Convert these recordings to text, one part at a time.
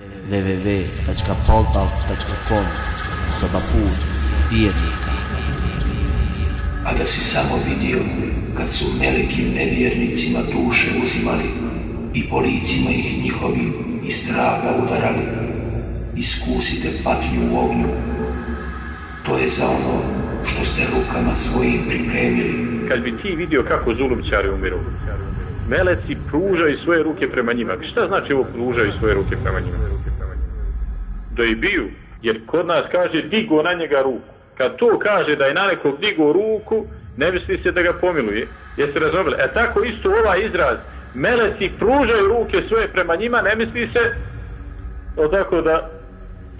www.paltalk.com Soba put vjernika A da si samo vidio kad su velikim nevjernicima duše uzimali i policima ih njihovim iz traga udarali. Iskusite patnju u ognju. To je za ono što ste rukama svojim pripremili. kad bi ti vidio kako zulumčari umiru, meleci pružaju svoje ruke prema njima. Šta znači ovo pružaju svoje ruke prema njima? Da i biju, jer kod nas kaže digo na njega ruku. Kad to kaže da je na nekog digo ruku, ne misli se da ga pomiluje. Jeste razumeli? E tako isto ovaj izraz, meleci pružaju ruke svoje prema njima, ne misli se o tako da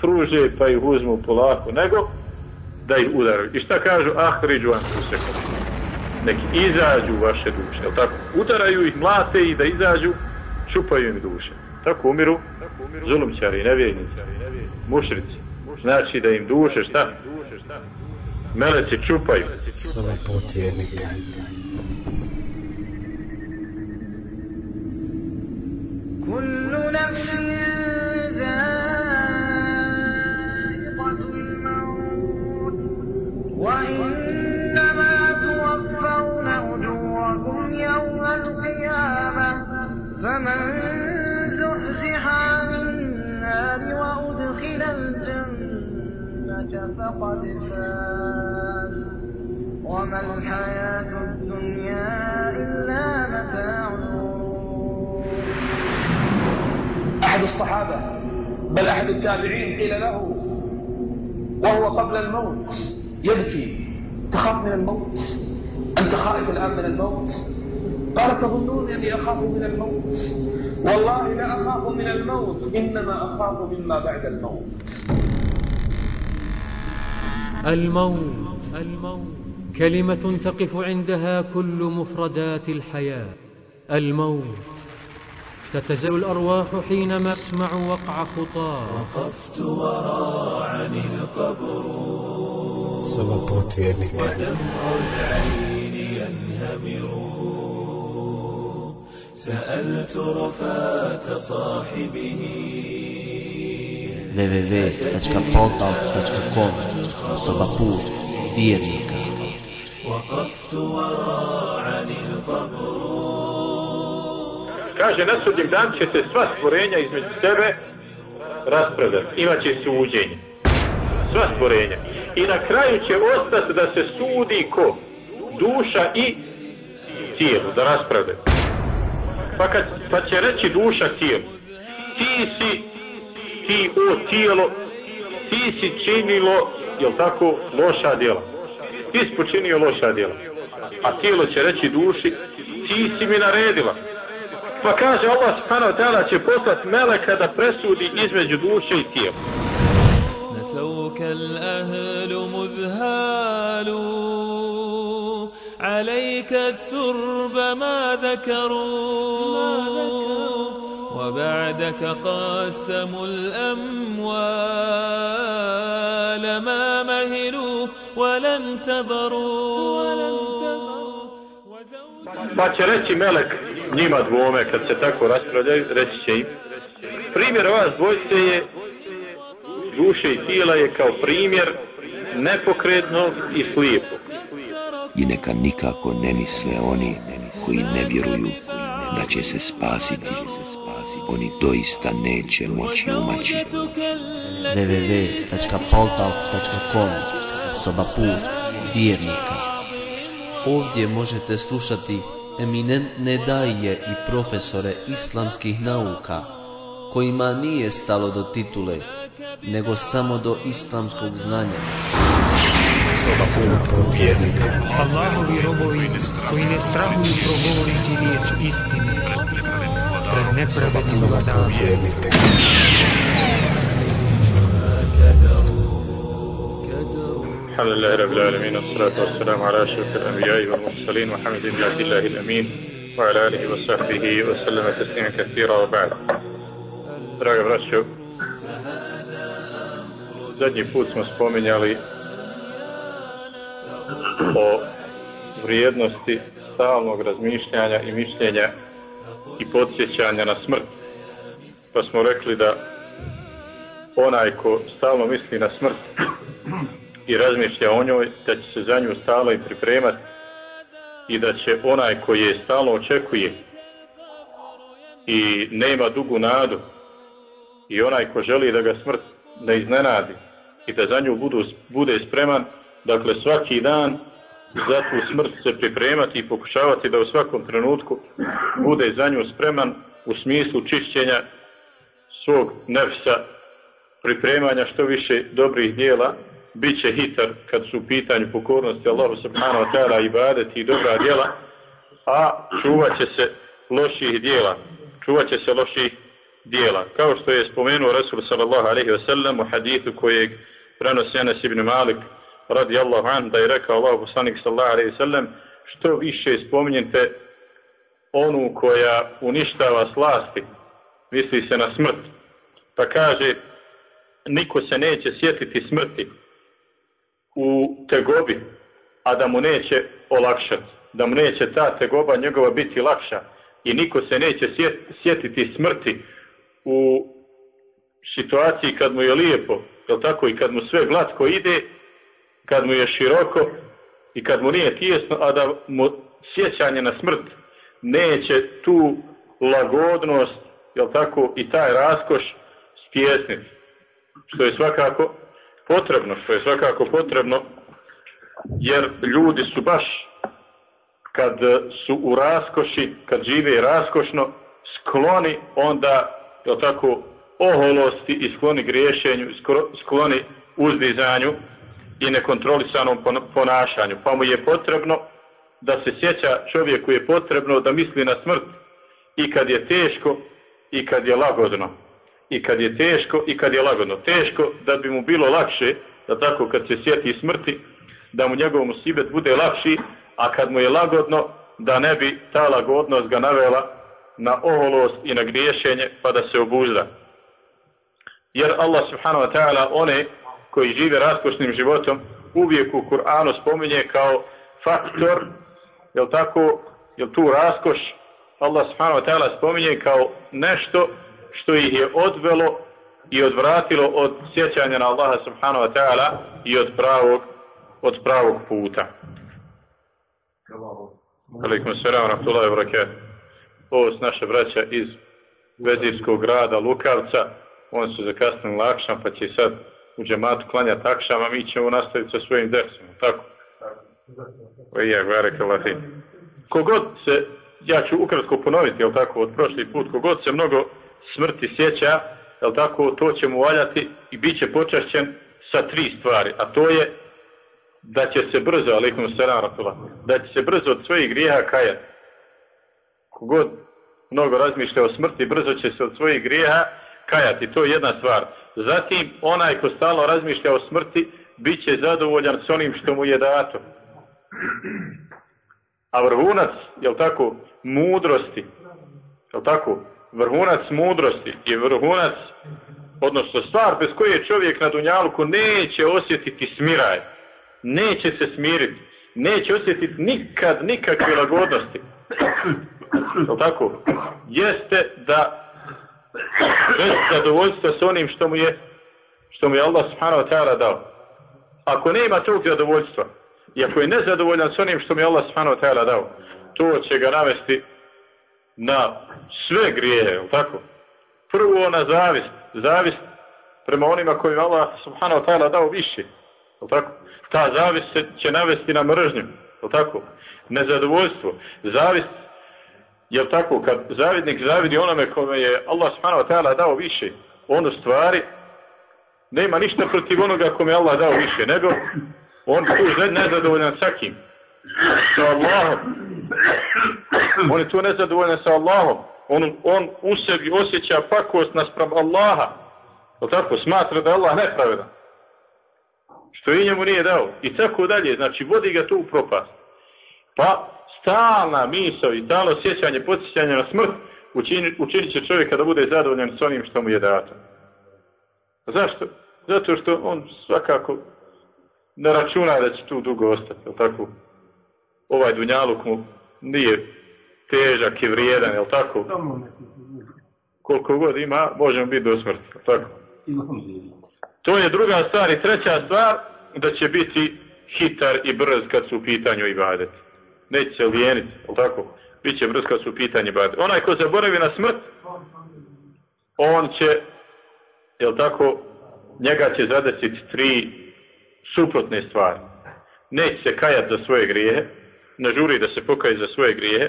pruže pa ih uzmu polako, nego da ih udaraju. I šta kažu? Ah, riđu vam nek izađu vaše duše, jel tako? Udaraju ih, mlate i da izađu, čupaju im duše. Tako umiru zulumčari, nevjernici, mušrici. Znači da im duše šta? Meleci čupaju. Soba put vjernika. كل نفس ذائقة الموت وإنما توفون أجوركم يوم القيامة فمن زحزح عن النار وأدخل الجنة فقد فاز. وما الحياة الدنيا إلا متاع أحد الصحابة بل أحد التابعين قيل له وهو قبل الموت يبكي تخاف من الموت أنت خائف الآن من الموت؟ قال تظنون أني أخاف من الموت؟ والله لا أخاف من الموت إنما أخاف مما بعد الموت. الموت الموت كلمة تقف عندها كل مفردات الحياة. الموت تتزل الأرواح حينما تسمع وقع خطاه. وقفت وراعني القبر put vjernika. ودمع العين ينهمر. سألت رفاة صاحبه www.paltalk.com Soba put vjernika وقفت وراعني القبر Kaže, na sudnjem dan će se sva stvorenja između sebe raspravljati. Imaće suđenje. Sva stvorenja. I na kraju će ostati da se sudi ko? Duša i tijelo, da raspravljaju. Pa, kad, pa će reći duša tijelo. Ti si, ti o tijelo, ti si činilo, jel tako, loša djela. Ti si počinio loša djela. A tijelo će reći duši, ti si mi naredila. Pa kaže Allah subhanahu wa ta'ala će poslati meleka da presudi između duše i tijela. نسوك الأهل مذهال عليك الترب ما ذكروا وبعدك قاسموا الأموال ما مهلوا ولا انتظروا Pa će reći melek njima dvome kad se tako raspravljaju, reći će im. Primjer vas dvojce je duše i tijela je kao primjer nepokretnog i slijepog. I neka nikako ne misle oni koji ne vjeruju da će se spasiti. Oni doista neće moći umaći. www.paltalk.com Soba put vjernika Ovdje možete slušati eminentne daje i profesore islamskih nauka kojima nije stalo do titule nego samo do islamskog znanja. na put vjernika. Allahovi robovi koji ne strahuju progovoriti riječ istine pred nepravednim vladama. Na الحمد لله رب العالمين والصلاة والسلام على أشرف الأنبياء والمرسلين محمد بن عبد الله الأمين وعلى آله وصحبه وسلم تسليما كثيرا وبعد دراجة براشو زادني بوت مسبومين يالي o vrijednosti stalnog razmišljanja i mišljenja i podsjećanja na smrt. Pa smo rekli da onaj ko stalno misli na smrt i razmišlja o njoj, da će se za nju stalno i pripremati i da će onaj koji je stalno očekuje i nema dugu nadu i onaj ko želi da ga smrt ne iznenadi i da za nju budu, bude spreman, dakle svaki dan za tu smrt se pripremati i pokušavati da u svakom trenutku bude za nju spreman u smislu čišćenja svog nefsa, pripremanja što više dobrih dijela, bit će hitar kad su u pitanju pokornosti Allahu subhanahu wa ta'ala i badeti i dobra dijela, a čuvat će se loših dijela, čuvat će se loših dijela. Kao što je spomenuo Rasul sallallahu alaihi wa sallam u hadithu kojeg prenosi Anas ibn Malik radijallahu an da je rekao Allah poslanik sallallahu alaihi sallam što više spominjete onu koja uništava slasti, misli se na smrt. Pa kaže, niko se neće sjetiti smrti u tegobi, a da mu neće olakšati, da mu neće ta tegoba njegova biti lakša i niko se neće sjetiti smrti u situaciji kad mu je lijepo, jel tako, i kad mu sve glatko ide, kad mu je široko i kad mu nije tijesno, a da mu sjećanje na smrt neće tu lagodnost, jel tako, i taj raskoš stjesniti. Što je svakako potrebno, što je svakako potrebno, jer ljudi su baš kad su u raskoši, kad žive raskošno, skloni onda, jel tako, oholosti i skloni griješenju, skloni uzdizanju i nekontrolisanom ponašanju. Pa mu je potrebno da se sjeća čovjeku je potrebno da misli na smrt i kad je teško i kad je lagodno. I kad je teško i kad je lagodno. Teško da bi mu bilo lakše, da tako kad se sjeti smrti, da mu njegov musibet bude lakši, a kad mu je lagodno, da ne bi ta lagodnost ga navela na oholost i na griješenje, pa da se obuzda. Jer Allah subhanahu wa ta'ala one koji žive raskošnim životom uvijek u Kur'anu spominje kao faktor, jel tako, jel tu raskoš Allah subhanahu wa ta'ala spominje kao nešto što ih je odvelo i odvratilo od sjećanja na Allaha subhanahu wa ta'ala i od pravog, od pravog puta. Alaikum salam, rahmatullahi wa barakatuh. Ovo su naše braća iz Vezirskog grada Lukavca. Oni su zakasnili lakšan pa će sad u džematu klanjati akšam, a mi ćemo nastaviti sa svojim dersom. Tako? Kogod se, ja ću ukratko ponoviti, jel tako, od prošli put, kogod se mnogo smrti sjeća, jel tako, to će mu valjati i bit će počašćen sa tri stvari, a to je da će se brzo, alaikum salam, da će se brzo od svojih grijeha kajati. Kogod mnogo razmišlja o smrti, brzo će se od svojih grijeha kajati, to je jedna stvar. Zatim, onaj ko stalno razmišlja o smrti, bit će zadovoljan s onim što mu je dato. A vrhunac, jel tako, mudrosti, jel tako, vrhunac mudrosti i vrhunac, odnosno stvar bez koje čovjek na Dunjaluku neće osjetiti smiraj, neće se smiriti, neće osjetiti nikad nikakve lagodnosti. Jel tako? Jeste da bez zadovoljstva s onim što mu je što mu je Allah subhanahu wa ta'ala dao. Ako nema tog zadovoljstva, i ako je nezadovoljan s onim što mi je Allah subhanahu wa ta'ala dao, to će ga navesti na sve grijehe, tako? Prvo na zavist, zavist prema onima kojima Allah subhanahu wa ta'ala dao više, tako? Ta zavist će navesti na mržnju, tako? Nezadovoljstvo, zavist Jel tako, kad zavidnik zavidi onome kome je Allah subhanahu dao više, on u stvari nema ništa protiv onoga kome je Allah dao više, nego on tu nezadovoljan sa kim? Sa Allahom. On je tu nezadovoljan sa Allahom. On, on u sebi osjeća pakost naspram Allaha. Jel tako? Smatra da je Allah nepravedan. Što i njemu nije dao. I tako dalje. Znači, vodi ga tu u propast. Pa, stalna misao i stalno sjećanje, podsjećanje na smrt učinit, učinit će čovjeka da bude zadovoljan s onim što mu je dato. Zašto? Zato što on svakako ne računa da će tu dugo ostati, jel tako? Ovaj dunjaluk mu nije težak i vrijedan, jel tako? Koliko god ima, možemo biti do smrti, jel tako? To je druga stvar i treća stvar, da će biti hitar i brz kad su u pitanju ibadet. Neće se lijeniti, tako? Biće brz kad su u pitanju ibadet. Onaj ko zaboravi na smrt, on će, jel tako, njega će zadesiti tri suprotne stvari. Neće se kajati za svoje grijehe, ne žuri da se pokaje za svoje grijehe,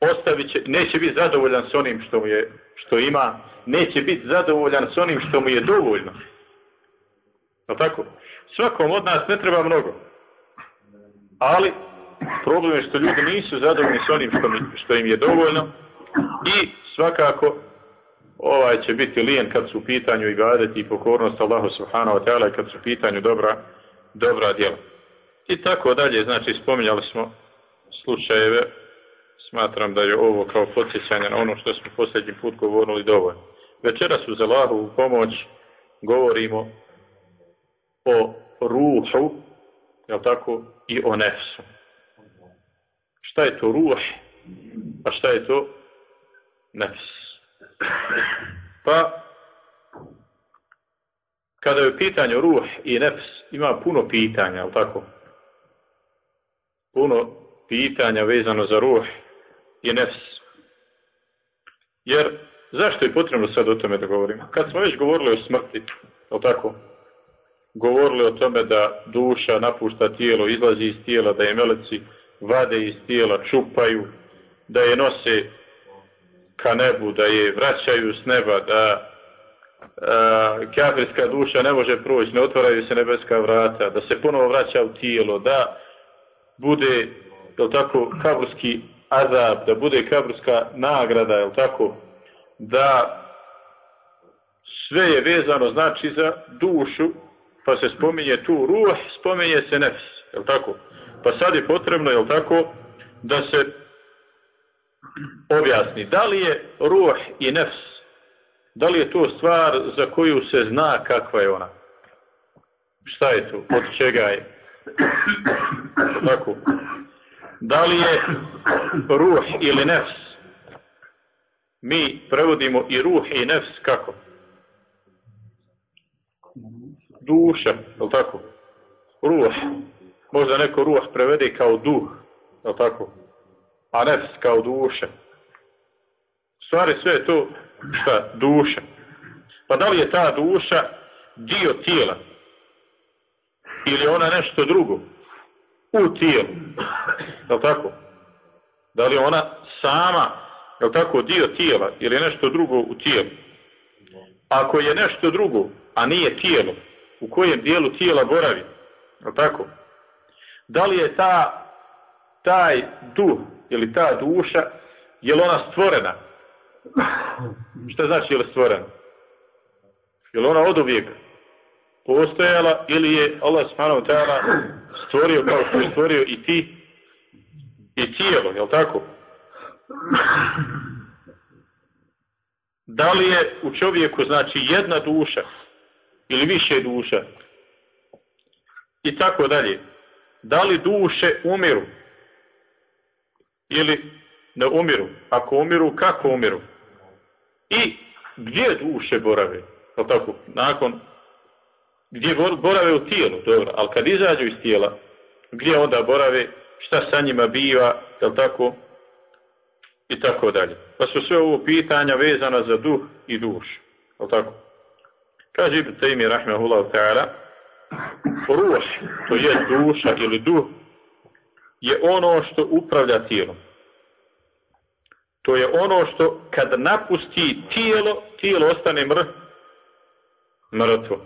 ostavit će, neće biti zadovoljan s onim što, mu je, što ima, neće biti zadovoljan s onim što mu je dovoljno. Jel tako? Svakom od nas ne treba mnogo. Ali problem je što ljudi nisu zadovoljni s onim što, mi, što im je dovoljno i svakako ovaj će biti lijen kad su u pitanju i gadeti i pokornost Allahu subhanahu wa ta'ala kad su u pitanju dobra, dobra djela. I tako dalje, znači spominjali smo slučajeve, smatram da je ovo kao podsjećanje na ono što smo posljednji put govorili dovoljno. Večeras uz Allahu pomoć govorimo o ruhu, jel tako, i o nefsu. Šta je to ruh, a šta je to nefs? Pa, kada je u pitanju ruh i nefs, ima puno pitanja, jel tako? Puno pitanja vezano za ruh i nefs. Jer, zašto je potrebno sad o tome da govorimo? Kad smo već govorili o smrti, jel tako? govorili o tome da duša napušta tijelo, izlazi iz tijela, da je meleci vade iz tijela, čupaju, da je nose ka nebu, da je vraćaju s neba, da a, kafirska duša ne može proći, ne otvaraju se nebeska vrata, da se ponovo vraća u tijelo, da bude, je tako, kaburski azab, da bude kaburska nagrada, je tako, da sve je vezano znači za dušu pa se spominje tu ruh, spominje se nefs, je tako? Pa sad je potrebno, je tako, da se objasni da li je ruh i nefs, da li je to stvar za koju se zna kakva je ona? Šta je to? Od čega je? Tako. Da li je ruh ili nefs? Mi prevodimo i ruh i nefs kako? duša, je tako? Ruh. Možda neko ruh prevede kao duh, je tako? A nefs kao duša. Stvari sve je to šta? Duša. Pa da li je ta duša dio tijela? Ili ona nešto drugo? U tijelu. Je tako? Da li ona sama, je tako, dio tijela ili nešto drugo u tijelu? Ako je nešto drugo, a nije tijelo, u kojem dijelu tijela boravi. Je tako? Da li je ta, taj duh ili ta duša, je li ona stvorena? Šta znači je li stvorena? Je li ona od uvijek postojala ili je Allah subhanahu stvorio kao što je stvorio i ti i tijelo, je li tako? Da li je u čovjeku znači jedna duša ili više duša. I tako dalje. Da li duše umiru? Ili ne umiru? Ako umiru, kako umiru? I gdje duše borave? Kao tako, nakon gdje borave u tijelu, dobro, ali kad izađu iz tijela, gdje onda borave, šta sa njima biva, jel tako, i tako dalje. Pa su sve ovo pitanja vezana za duh i dušu, jel tako? Kaže Ibn Taymi rahmehullahu ta'ala, ruh, to je duša ili duh, je ono što upravlja tijelom. To je ono što kad napusti tijelo, tijelo ostane mr, mrtvo.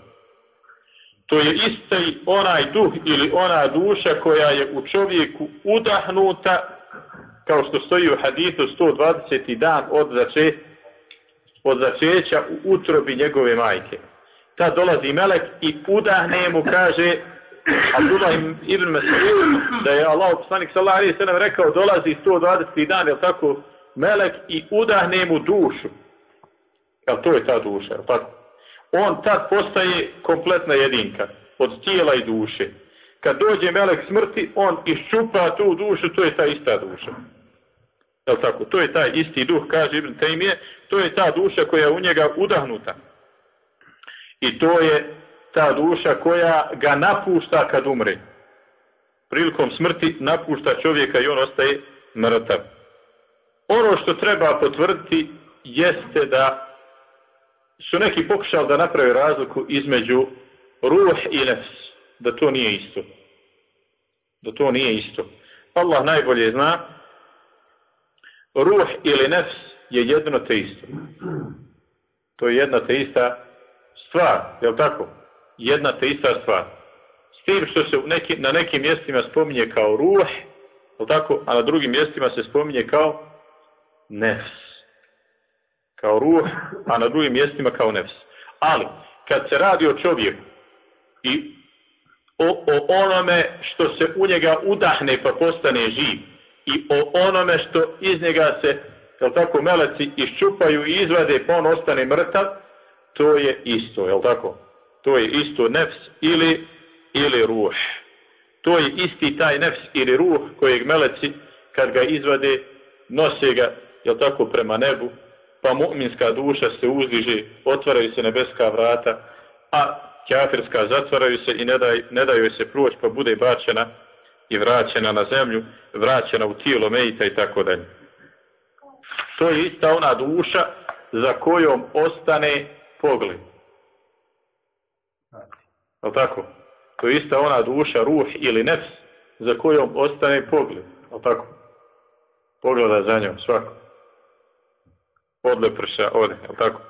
To je isti onaj duh ili ona duša koja je u čovjeku udahnuta, kao što stoji u hadithu 120. dan od, zače, od začeća u utrobi njegove majke tad dolazi melek i udahne mu kaže Abdullah ibn Mas'ud da je Allah poslanik sallallahu alejhi ve sellem rekao dolazi 120. dan je tako melek i udahne mu dušu. Jel to je ta duša, jel tako? On tad postaje kompletna jedinka od tijela i duše. Kad dođe melek smrti, on iščupa tu dušu, to je ta ista duša. Jel tako? To je taj isti duh, kaže Ibn Taymije, to je ta duša koja je u njega udahnuta. I to je ta duša koja ga napušta kad umre. Prilikom smrti napušta čovjeka i on ostaje mrtav. Ono što treba potvrditi jeste da su neki pokušali da naprave razliku između ruh i nefs. Da to nije isto. Da to nije isto. Allah najbolje zna ruh ili nefs je jedno te isto. To je jedna te ista stvar, je li tako? Jedna te ista stvar. S tim što se neki, na nekim mjestima spominje kao ruh, je tako? A na drugim mjestima se spominje kao nefs. Kao ruh, a na drugim mjestima kao nefs. Ali, kad se radi o čovjeku i o, o onome što se u njega udahne pa postane živ i o onome što iz njega se jel tako, meleci iščupaju i izvade pa on ostane mrtav, to je isto, jel tako? To je isto nefs ili, ili ruh. To je isti taj nefs ili ruh kojeg meleci kad ga izvade nose ga, jel tako, prema nebu, pa mu'minska duša se uzdiže, otvaraju se nebeska vrata, a kafirska zatvaraju se i ne, daj, ne daju se proći pa bude bačena i vraćena na zemlju, vraćena u tijelo mejita i tako dalje. To je ista ona duša za kojom ostane pogled. Je tako? To je ista ona duša, ruh ili nefs za kojom ostane pogled. Je tako? Pogleda za njom svako. Odle prša, ode, je tako?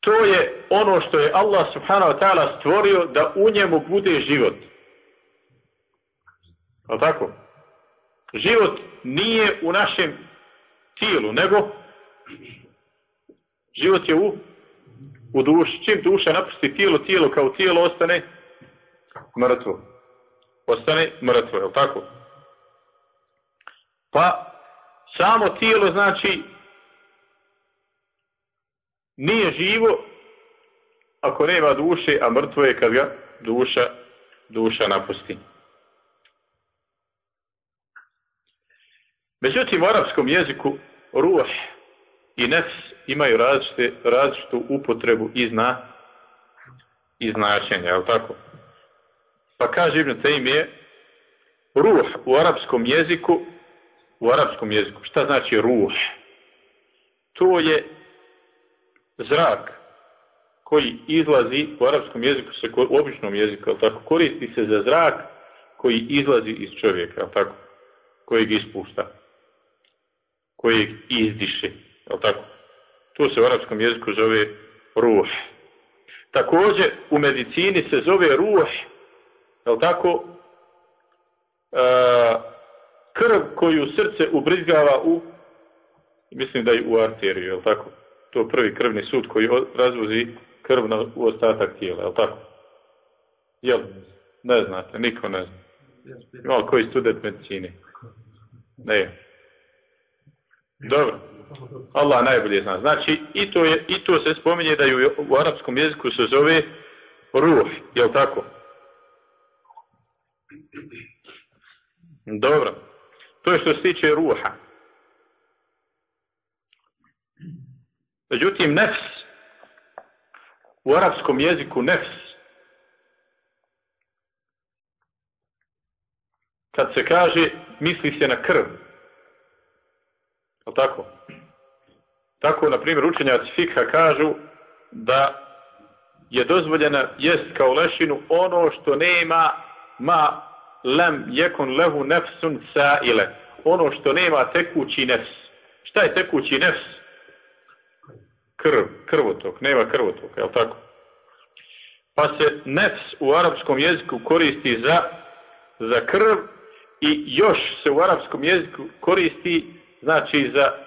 To je ono što je Allah subhanahu wa ta'ala stvorio da u njemu bude život. Je tako? Život nije u našem tijelu, nego život je u, u duši. Čim duša napusti tijelo, tijelo kao tijelo ostane mrtvo. Ostane mrtvo, je tako? Pa samo tijelo znači nije živo ako nema duše, a mrtvo je kad ga duša, duša napusti. Međutim, u arapskom jeziku ruh i nefs imaju različite, različitu upotrebu i, zna, i značenja, je tako? Pa kaže Ibn Taymije, ruh u arapskom jeziku, u arapskom jeziku, šta znači ruh? To je zrak koji izlazi u arapskom jeziku, se, u običnom jeziku, je tako? Koristi se za zrak koji izlazi iz čovjeka, je tako? Kojeg ispušta kojeg izdiše. Je tako? To se u arapskom jeziku zove ruh. Također u medicini se zove ruh, je tako? E, krv koju srce ubrizgava u, mislim da je u arteriju, je tako? To prvi krvni sud koji razvozi krv u ostatak tijela, je tako? Jel? Ne znate, niko ne zna. Ima koji student medicine? Ne. Dobro. Allah najbolje zna. Znači, i to, je, i to se spominje da je u arapskom jeziku se zove ruh, je tako? Dobro. To je što se tiče ruha. Međutim, nefs, u arapskom jeziku nefs, kad se kaže, misli se na krv. Je tako? Tako, na primjer, učenjaci fikha kažu da je dozvoljena jest kao lešinu ono što nema ma lem jekun lehu nefsun ile. Ono što nema tekući nefs. Šta je tekući nefs? Krv, krvotok, nema krvotok, je tako? Pa se nefs u arapskom jeziku koristi za, za krv i još se u arapskom jeziku koristi znači za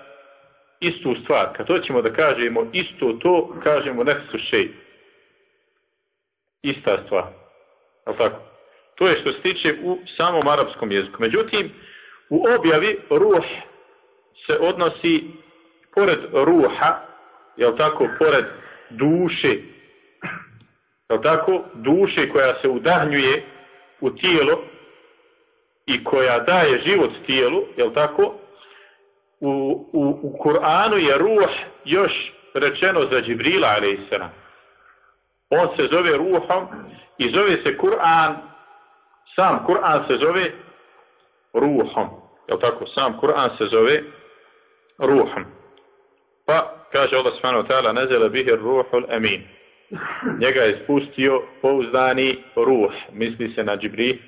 istu stvar. Kad hoćemo da kažemo isto to, kažemo nefsu šej. Ista stvar. Je tako? To je što se tiče u samom arapskom jeziku. Međutim, u objavi ruh se odnosi pored ruha, je tako, pored duše, je tako, duše koja se udahnjuje u tijelo i koja daje život tijelu, je tako, u, u, u Kur'anu je ruh još rečeno za Džibrila a.s. On se zove ruhom i zove se Kur'an, sam Kur'an se zove ruhom. Je tako? Sam Kur'an se zove ruhom. Pa kaže Allah subhanahu wa ta'ala nezele bihi ruhul amin. Njega je spustio pouzdani ruh. Misli se na Džibri,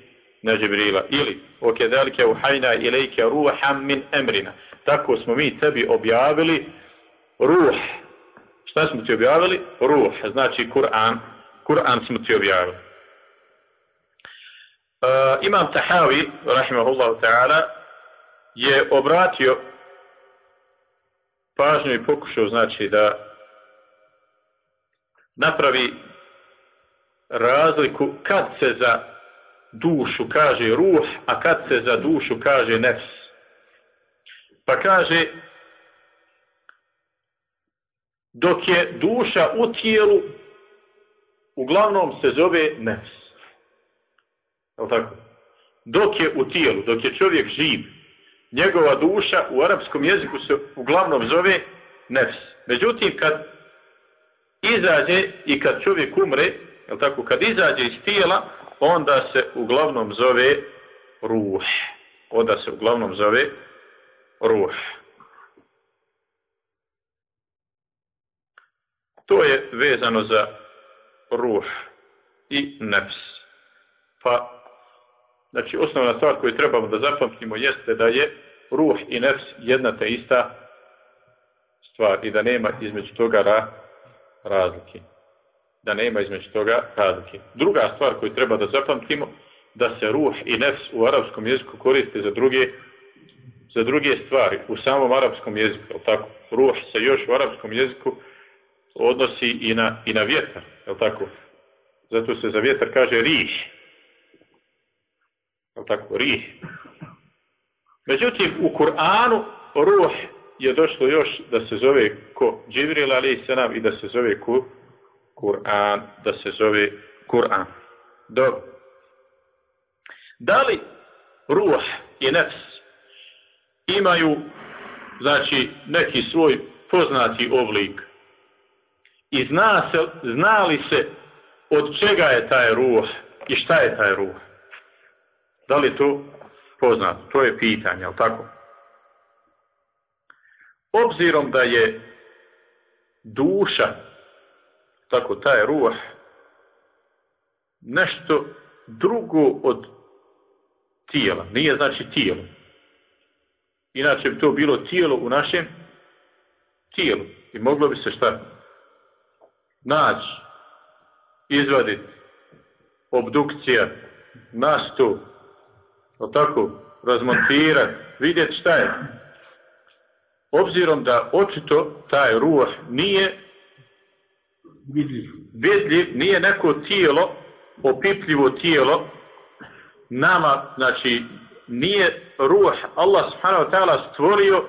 na Džibrila. Ili, okedalike uhajna ilajke ruham min emrina. Tako smo mi tebi objavili ruh. Šta smo ti objavili? Ruh. Znači Kur'an. Kur'an smo ti objavili. Uh, imam Tahavi, rahimahullahu ta'ala, je obratio pažnju i pokušao znači da napravi razliku kad se za dušu kaže ruh, a kad se za dušu kaže nefs. Pa kaže dok je duša u tijelu uglavnom se zove nefs. Je tako? Dok je u tijelu, dok je čovjek živ, njegova duša u arapskom jeziku se uglavnom zove nefs. Međutim, kad izađe i kad čovjek umre, je tako, kad izađe iz tijela, onda se uglavnom zove ruh. Onda se uglavnom zove ruh. To je vezano za ruh i nefs. Pa, znači, osnovna stvar koju trebamo da zapamtimo jeste da je ruh i nefs jedna te ista stvar i da nema između toga ra, razlike. Da nema između toga razlike. Druga stvar koju treba da zapamtimo, da se ruh i nefs u arapskom jeziku koriste za druge, za druge stvari, u samom arapskom jeziku, tako? Ruh se još u arapskom jeziku odnosi i na, i na vjetar, je tako? Zato se za vjetar kaže rih. Je tako? Rih. Međutim, u Kur'anu ruh je došlo još da se zove ko Džibril ali se i da se zove ku, Kur'an, da se zove Kur'an. Dobro. Da li ruh i nefs imaju znači neki svoj poznati oblik i zna, se, zna li se od čega je taj ruh i šta je taj ruh? Da li to poznato? To je pitanje, ali tako? Obzirom da je duša, tako taj ruh, nešto drugo od tijela. Nije znači tijelo. Inače bi to bilo tijelo u našem tijelu. I moglo bi se šta naći, izvaditi, obdukcija, nastup, tako, razmontirati, vidjeti šta je. Obzirom da očito taj ruh nije vidljiv, nije neko tijelo, opipljivo tijelo, nama, znači, nije ruh Allah subhanahu wa ta'ala stvorio uh,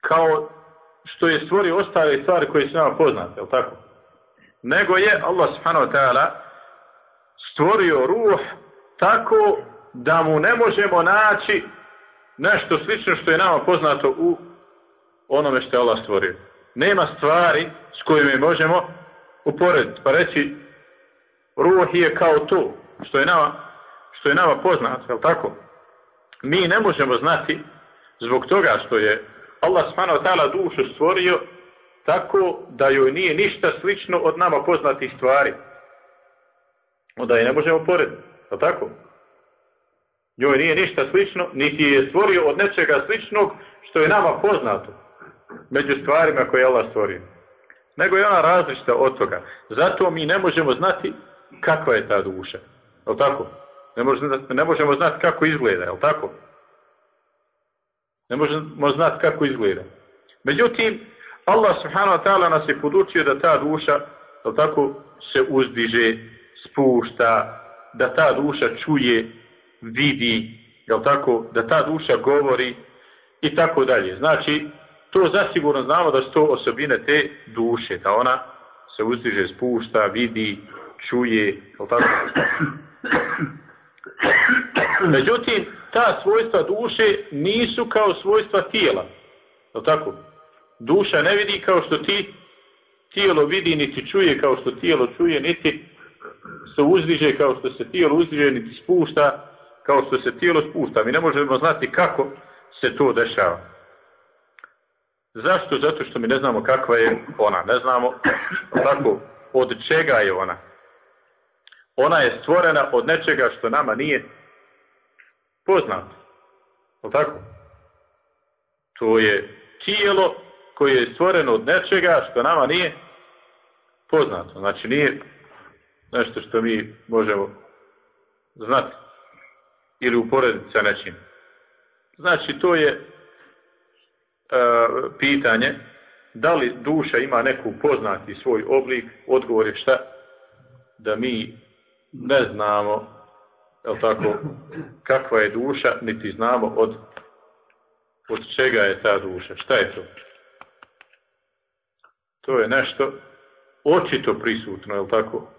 kao što je stvorio ostale stvari koje su nama poznate, je tako? Nego je Allah subhanahu wa ta'ala stvorio ruh tako da mu ne možemo naći nešto slično što je nama poznato u onome što je Allah stvorio. Nema stvari s kojima možemo uporediti. Pa reći, ruh je kao to što je nama, što je nama poznato, je tako? Mi ne možemo znati zbog toga što je Allah ta'ala dušu stvorio tako da joj nije ništa slično od nama poznatih stvari. Onda je ne možemo porediti. Je tako? Njoj nije ništa slično, niti je stvorio od nečega sličnog što je nama poznato među stvarima koje je Allah stvorio. Nego je ona različita od toga. Zato mi ne možemo znati kakva je ta duša. Je tako? Ne možemo, ne možemo znati kako izgleda, je tako? Ne možemo znati kako izgleda. Međutim, Allah subhanahu wa ta'ala nas je podučio da ta duša, je tako, se uzdiže, spušta, da ta duša čuje, vidi, jel tako, da ta duša govori i tako dalje. Znači, to zasigurno znamo da su to osobine te duše, da ona se uzdiže, spušta, vidi, čuje, tako? Međutim, ta svojstva duše nisu kao svojstva tijela, jel tako? Duša ne vidi kao što ti tijelo vidi, niti čuje kao što tijelo čuje, niti se uzdiže kao što se tijelo uzdiže, niti spušta kao što se tijelo spušta. Mi ne možemo znati kako se to dešava. Zašto? Zato što mi ne znamo kakva je ona. Ne znamo tako od čega je ona. Ona je stvorena od nečega što nama nije poznato. O tako? To je tijelo koje je stvoreno od nečega što nama nije poznato. Znači nije nešto što mi možemo znati ili uporediti sa nečim. Znači to je pitanje da li duša ima neku poznati svoj oblik, odgovor je šta? Da mi ne znamo jel tako, kakva je duša, niti znamo od, od čega je ta duša. Šta je to? To je nešto očito prisutno, jel tako?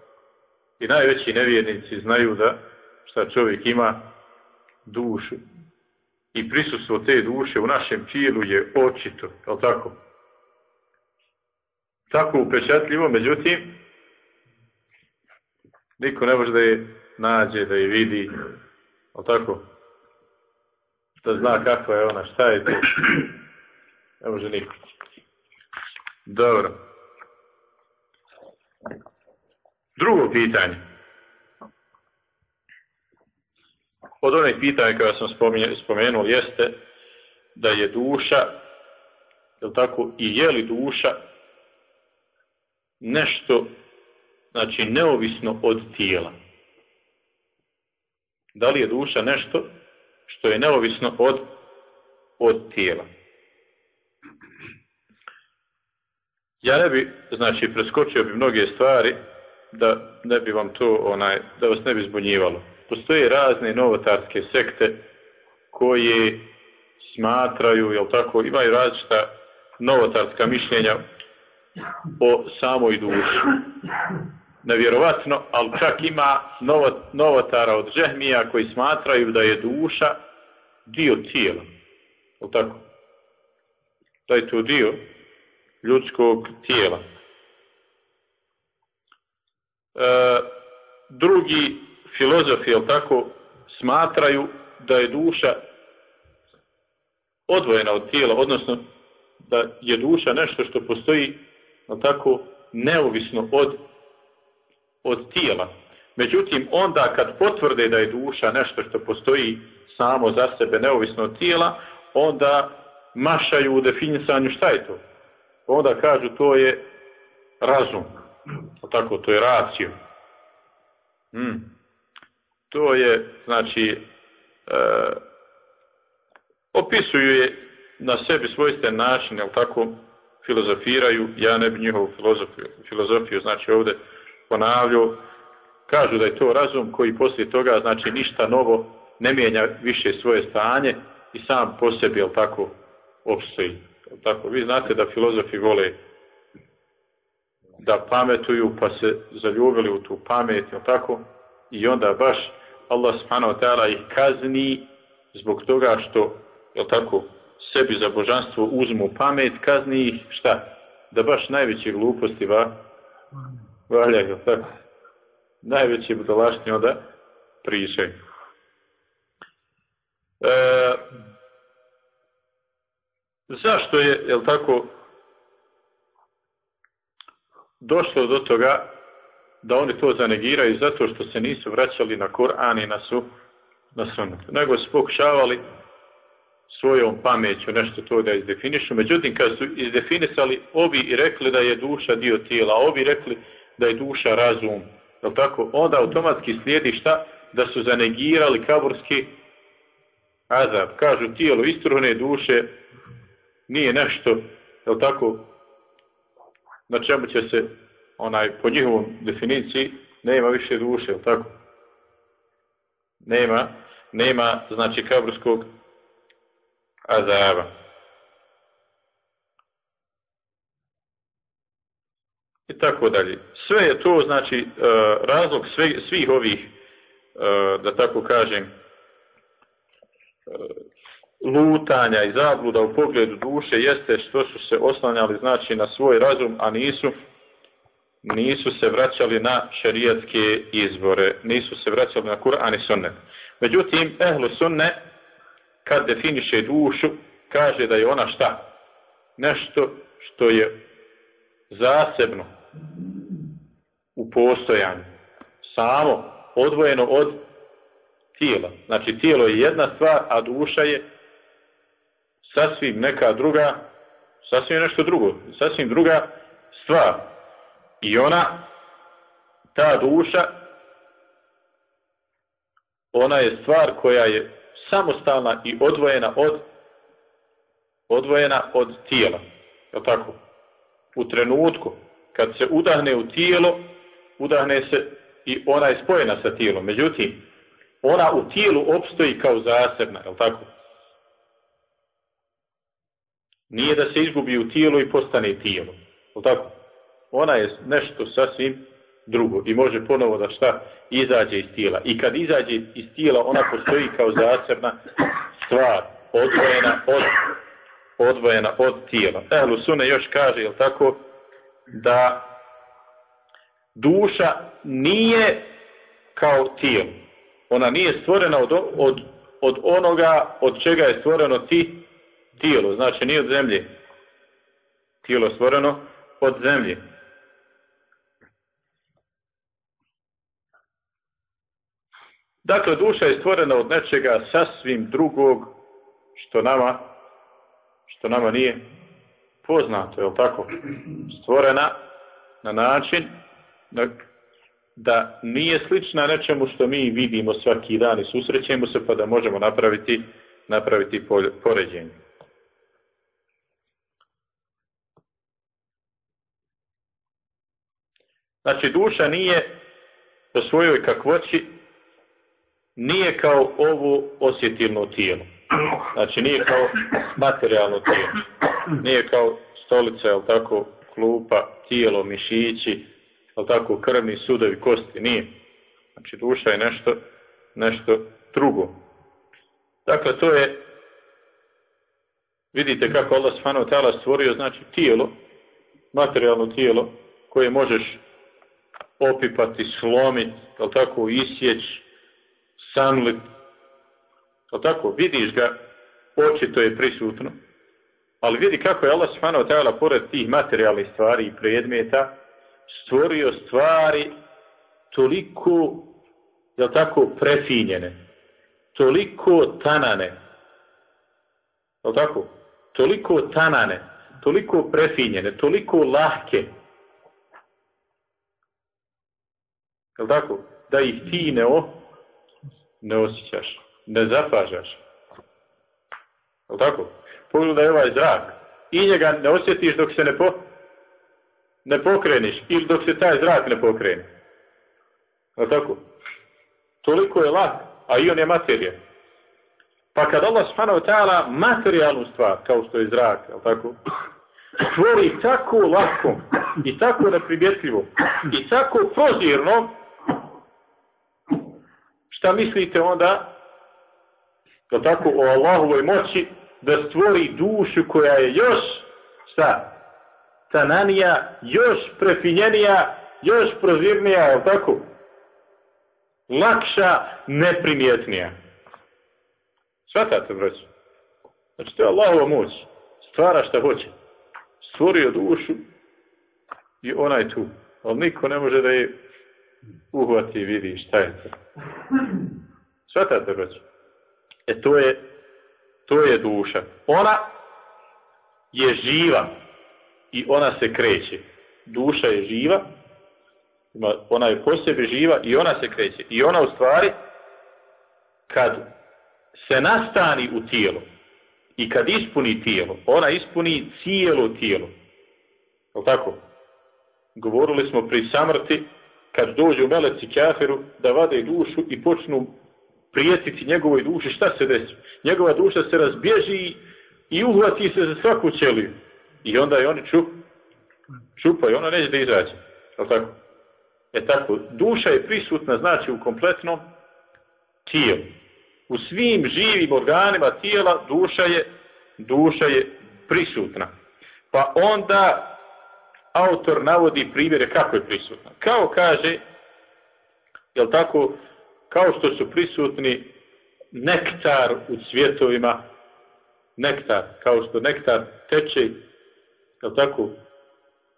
I najveći nevjernici znaju da šta čovjek ima dušu. I prisustvo te duše u našem tijelu je očito, jel tako? Tako upečatljivo, međutim, niko ne može da je nađe, da je vidi, jel tako? Da zna kakva je ona, šta je to? Ne može niko. Dobro. Drugo pitanje. Od onih pitanja koja sam spomenuo jeste da je duša, je tako, i je li duša nešto, znači neovisno od tijela. Da li je duša nešto što je neovisno od, od tijela. Ja ne bi, znači, preskočio bi mnoge stvari da ne bi vam to, onaj, da vas ne bi zbunjivalo. Postoje razne novotarske sekte koje smatraju, jel tako, imaju različita novotarska mišljenja o samoj duši. Nevjerovatno, ali čak ima novo, novotara od džehmija koji smatraju da je duša dio tijela. Jel tako? Da je to dio ljudskog tijela. E, drugi filozofi, jel tako, smatraju da je duša odvojena od tijela, odnosno da je duša nešto što postoji, jel tako, neovisno od, od tijela. Međutim, onda kad potvrde da je duša nešto što postoji samo za sebe, neovisno od tijela, onda mašaju u definisanju šta je to. Onda kažu to je razum tako, to je racio. Hmm. To je, znači, e, opisuju je na sebi svojstven način, jel tako, filozofiraju, ja ne bi njihovu filozofiju, filozofiju znači ovdje ponavljao, kažu da je to razum koji poslije toga, znači, ništa novo ne mijenja više svoje stanje i sam po sebi, jel tako, opstoji. Jel tako, vi znate da filozofi vole da pametuju pa se zaljubili u tu pamet, jel tako? I onda baš Allah subhanahu wa ta'ala ih kazni zbog toga što, jel tako, sebi za božanstvo uzmu pamet, kazni ih šta? Da baš najveće gluposti va, valjaju, jel tako? Najveće budalašnje onda pričaju. E, zašto je, jel tako, došlo do toga da oni to zanegiraju zato što se nisu vraćali na Kur'an i na su na sunnat. Nego su pokušavali svojom pameću nešto to da izdefinišu. Međutim, kad su izdefinisali ovi i rekli da je duša dio tijela, a ovi rekli da je duša razum, jel tako? onda automatski slijedi šta? Da su zanegirali kaburski azab. Kažu tijelo istruhne duše nije nešto, jel tako, na čemu će se, onaj, po njihovom definiciji, nema više duše, tako? Nema, nema, znači, kaburskog azaba. I tako dalje. Sve je to, znači, e, razlog svih ovih, e, da tako kažem, e, lutanja i zabluda u pogledu duše jeste što su se oslanjali znači na svoj razum, a nisu nisu se vraćali na šerijatske izbore, nisu se vraćali na Kur'an i sunnet. Međutim, ehlu sunne, kad definiše dušu, kaže da je ona šta? Nešto što je zasebno u postojanju. Samo odvojeno od tijela. Znači tijelo je jedna stvar, a duša je sasvim neka druga, sasvim nešto drugo, sasvim druga stvar. I ona, ta duša, ona je stvar koja je samostalna i odvojena od odvojena od tijela. Je tako? U trenutku kad se udahne u tijelo, udahne se i ona je spojena sa tijelom. Međutim, ona u tijelu opstoji kao zasebna, je tako? Nije da se izgubi u tijelu i postane tijelo. Je tako? Ona je nešto sasvim drugo i može ponovo da šta izađe iz tijela. I kad izađe iz tijela, ona postoji kao zasebna stvar, odvojena od, odvojena od tijela. Ehlu Sune još kaže, jel tako, da duša nije kao tijelo. Ona nije stvorena od, od, od onoga od čega je stvoreno ti tijelo. Znači nije od zemlje. Tijelo je stvoreno od zemlje. Dakle, duša je stvorena od nečega sasvim drugog što nama što nama nije poznato, je li tako? Stvorena na način da, nije slična nečemu što mi vidimo svaki dan i susrećemo se pa da možemo napraviti, napraviti poređenje. Znači duša nije po svojoj kakvoći nije kao ovo osjetilno tijelo. Znači nije kao materijalno tijelo. Nije kao stolica, jel tako, klupa, tijelo, mišići, jel tako, krvni sudovi, kosti. Nije. Znači duša je nešto, nešto drugo. Dakle, to je vidite kako Allah subhanahu ta'ala stvorio znači tijelo, materijalno tijelo koje možeš opipati, slomiti, jel tako, isjeć, sanlit, jel tako, vidiš ga, očito je prisutno, ali vidi kako je Allah subhanahu ta'ala pored tih materijalnih stvari i predmeta stvorio stvari toliko, jel tako, prefinjene, toliko tanane, tako, toliko tanane, toliko prefinjene, toliko lahke, tako, da ih ti ne, ne osjećaš, ne zapažaš. Jel tako? Pogledaj ovaj zrak. I njega ne osjetiš dok se ne, po, ne pokreniš ili dok se taj zrak ne pokrene. Jel tako? Toliko je lak, a i on je materija. Pa kad Allah subhanahu ta'ala materijalnu stvar, kao što je zrak, jel tako? Stvori tako lako i tako neprimjetljivo i tako prozirno šta mislite onda jel tako o Allahovoj moći da stvori dušu koja je još šta? Tananija, još prefinjenija, još prozirnija, je tako? Lakša, neprimjetnija. Svatate, braći? Znači, to je Allahova moć. Stvara šta hoće. Stvorio dušu i ona je tu. Ali niko ne može da je uhvati i vidi šta je to. Svatate, braći? E to je to je duša. Ona je živa i ona se kreće. Duša je živa, ona je po sebi živa i ona se kreće. I ona u stvari, kad se nastani u tijelo i kad ispuni tijelo, ona ispuni cijelo tijelo. Je tako? Govorili smo pri samrti, kad dođu meleci kafiru da vade dušu i počnu prijetiti njegovoj duši, šta se desi? Njegova duša se razbježi i uhvati se za svaku ćeliju. I onda je oni čup, ona neće da izađe. Je tako? E tako, duša je prisutna znači u kompletnom tijelu. U svim živim organima tijela duša je, duša je prisutna. Pa onda autor navodi primjere kako je prisutna. Kao kaže, jel tako, kao što su prisutni nektar u cvjetovima, nektar, kao što nektar teče, jel tako,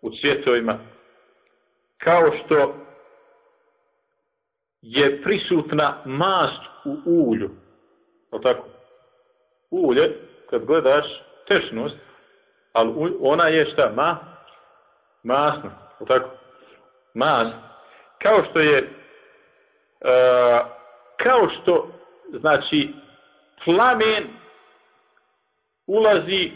u cvjetovima, kao što je prisutna mast u ulju, jel tako, ulje, kad gledaš tečnost, ali ona je šta, ma, masna, jel tako, mast, kao što je, uh, kao što, znači, plamen ulazi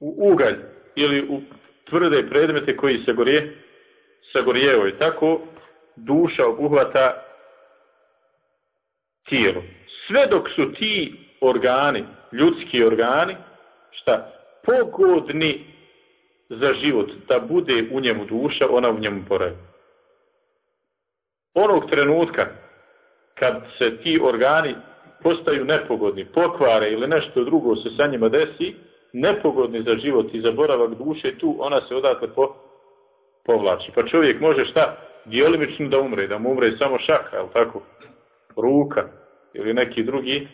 u ugalj ili u tvrde predmete koji se gorije, sagorijevaju. Tako duša obuhvata tijelo. Sve dok su ti organi, ljudski organi, šta, pogodni za život, da bude u njemu duša, ona u njemu boravi. Onog trenutka kad se ti organi postaju nepogodni, pokvare ili nešto drugo se sa njima desi, nepogodni za život i za boravak duše, tu ona se odatle po, povlači. Pa čovjek može šta? Dijelimično da umre, da mu umre samo šaka, ali tako? Ruka ili neki drugi,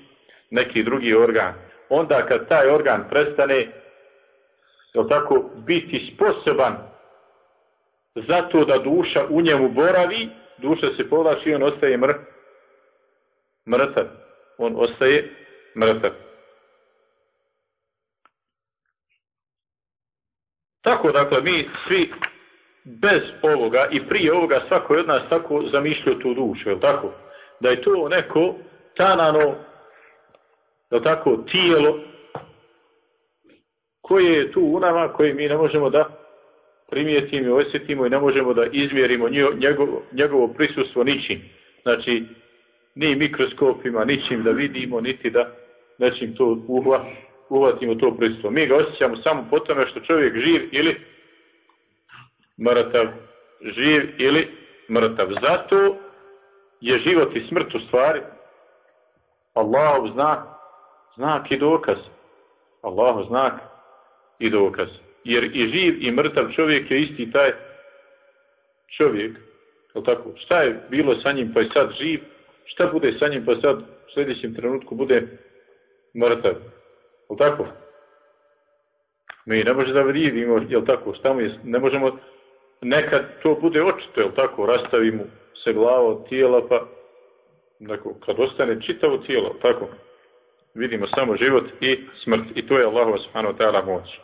neki drugi organ. Onda kad taj organ prestane, jel tako, biti sposoban zato da duša u njemu boravi, duša se povlači i on ostaje mr, mrtav. On ostaje mrtav. Tako, dakle, mi svi bez ovoga i prije ovoga svako od nas tako zamišljao tu dušu, je tako? Da je to neko tanano, je tako, tijelo koje je tu u nama, koje mi ne možemo da primijetimo i osjetimo i ne možemo da izmjerimo njegovo, njegovo prisustvo ničim. Znači, ni mikroskopima, ničim da vidimo, niti da nečim to uhva, uhvatimo to prisustvo. Mi ga osjećamo samo po tome što čovjek živ ili mrtav. Živ ili mrtav. Zato je život i smrt u stvari Allahov znak, znak i dokaz. Allahov znak i dokaz. Jer i živ i mrtav čovjek je isti taj čovjek. Je tako? Šta je bilo sa njim pa je sad živ? Šta bude sa njim pa sad u sljedećem trenutku bude mrtav? Je tako? Mi ne možemo da vidimo, je tako? Šta mu je? Ne možemo, nekad to bude očito, je tako? Rastavi mu se glava od tijela pa dakle, kad ostane čitavo tijelo, tako? vidimo samo život i smrt. I to je Allahu subhanahu wa ta'ala moć.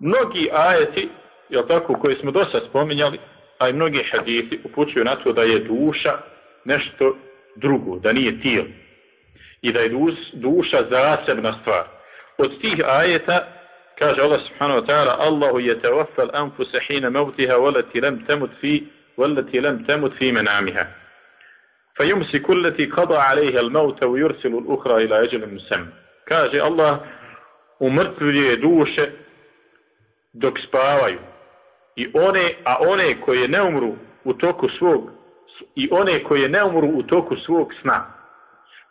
Mnogi ajeti, jel tako, koje smo dosta spominjali, a i mnogi haditi upućuju na to da je duša nešto drugo, da nije tijelo. I da je duša zasebna stvar. Od tih ajeta kaže Allah subhanahu wa ta'ala Allahu je tevafal anfuse hina mevtiha voleti lem temut fi voleti lem temut fi menamiha. فيمسك التي قضى عليها الموت ويرسل الأخرى إلى أجل مسمى kaže Allah umrtvljuje duše dok spavaju i one, a one koje ne umru u toku svog i one koje ne umru u toku svog sna.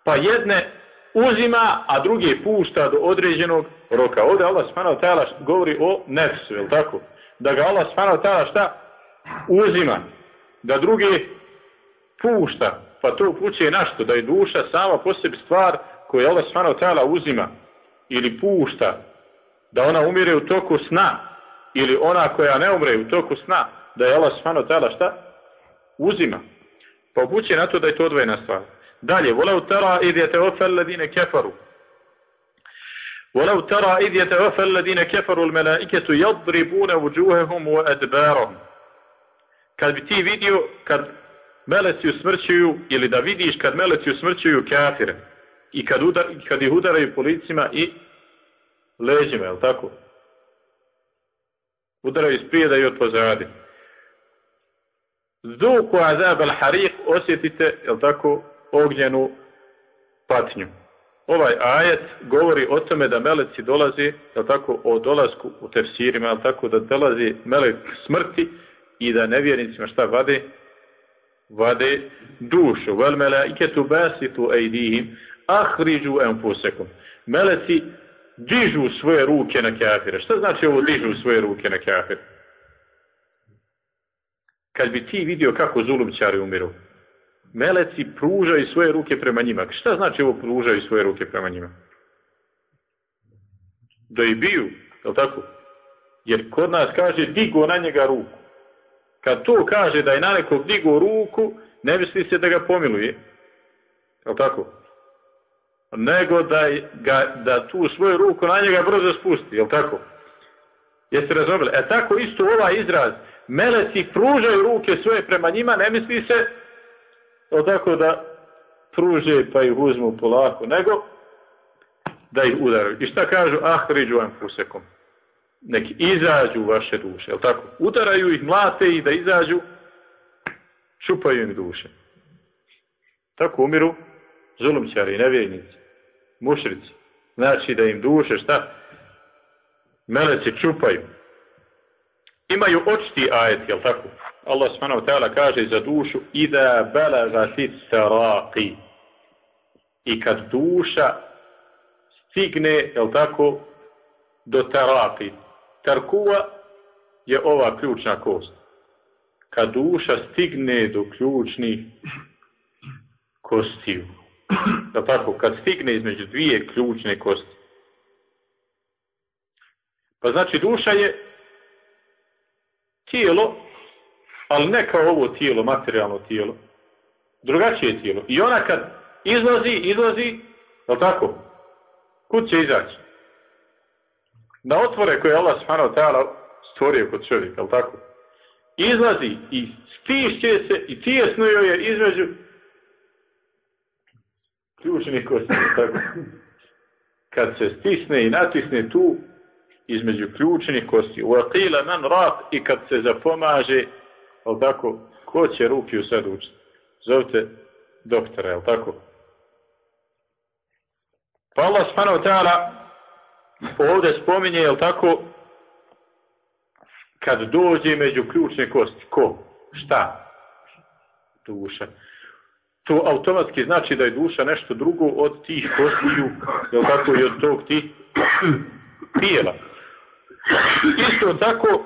Pa jedne uzima, a druge pušta do određenog roka. Ovdje Allah subhanahu ta'ala govori o nefsu, je tako? Da ga Allah subhanahu ta'ala šta? Uzima. Da druge pušta. Pa to upućuje našto? Da je duša sama po sebi stvar koju Allah ta'ala uzima ili pušta. Da ona umire u toku sna ili ona koja ne umre u toku sna, da je Allah subhanahu ta'ala šta? Uzima. Pa upućuje na to da je to odvojena stvar. Dalje, volau tara idh yatawaffa alladhina kafaru. Volau tara idh yatawaffa alladhina kafaru al-malaikatu yadribuna wujuhahum wa adbarahum. Kad bi ti vidio kad meleci usmrćuju ili da vidiš kad meleci usmrćuju kafire i kad, udar, kad ih udaraju policima i leđima, je li tako? udaraju iz prijeda i od pozadi. Zuku azab al harik osjetite, jel tako, ognjenu patnju. Ovaj ajet govori o tome da meleci dolazi, jel tako, o dolasku u tefsirima, jel tako, da dolazi melek smrti i da nevjernicima šta vade? Vade dušu. Vel melaiketu basitu ejdihim ahriđu enfusekum. Meleci dižu svoje ruke na kafire. Šta znači ovo dižu svoje ruke na kafire? Kad bi ti vidio kako zulumčari umiru, meleci pružaju svoje ruke prema njima. Šta znači ovo pružaju svoje ruke prema njima? Da i biju, je tako? Jer kod nas kaže digo na njega ruku. Kad to kaže da je na nekog digo ruku, ne misli se da ga pomiluje. Je tako? Nego da, ga, da tu svoju ruku na njega brzo spusti. Je tako? Jeste razumeli? E tako isto ovaj izraz. Meleci pružaju ruke svoje prema njima, ne misli se o tako da pruže pa ih uzmu polako, nego da ih udaraju. I šta kažu? Ah, riđu vam fusekom. Nek izađu vaše duše, jel tako? Udaraju ih, mlate ih da izađu, čupaju im duše. Tako umiru zulumćari, nevjernici, mušrici. Znači da im duše šta? Meleci čupaju. Imaju očiti ajet, jel tako? Allah ta'ala kaže za dušu Ida balagati saraqi. I kad duša stigne, jel tako, do taraqi. Tarkuva je ova ključna kost. Kad duša stigne do ključnih kostiju. Jel tako, kad stigne između dvije ključne kosti. Pa znači duša je tijelo ali ne kao ovo tijelo, materijalno tijelo. Drugačije tijelo. I ona kad izlazi, izlazi, je tako? Kud će izaći? Na otvore koje je Allah subhanahu ta'ala stvorio kod čovjeka, je tako? Izlazi i stišće se i tijesno joj je između ključnih kosti, tako? Kad se stisne i natisne tu, između ključnih kosti, u man rat i kad se zapomaže ali tako, ko će rukiju sad učiti? Zovite doktora, jel tako? Pa Allah subhanahu ta'ala ovdje spominje, jel tako, kad dođe među ključne kosti, ko? Šta? Duša. To automatski znači da je duša nešto drugo od tih kostiju, jel tako, i od tog ti tijela. Isto tako,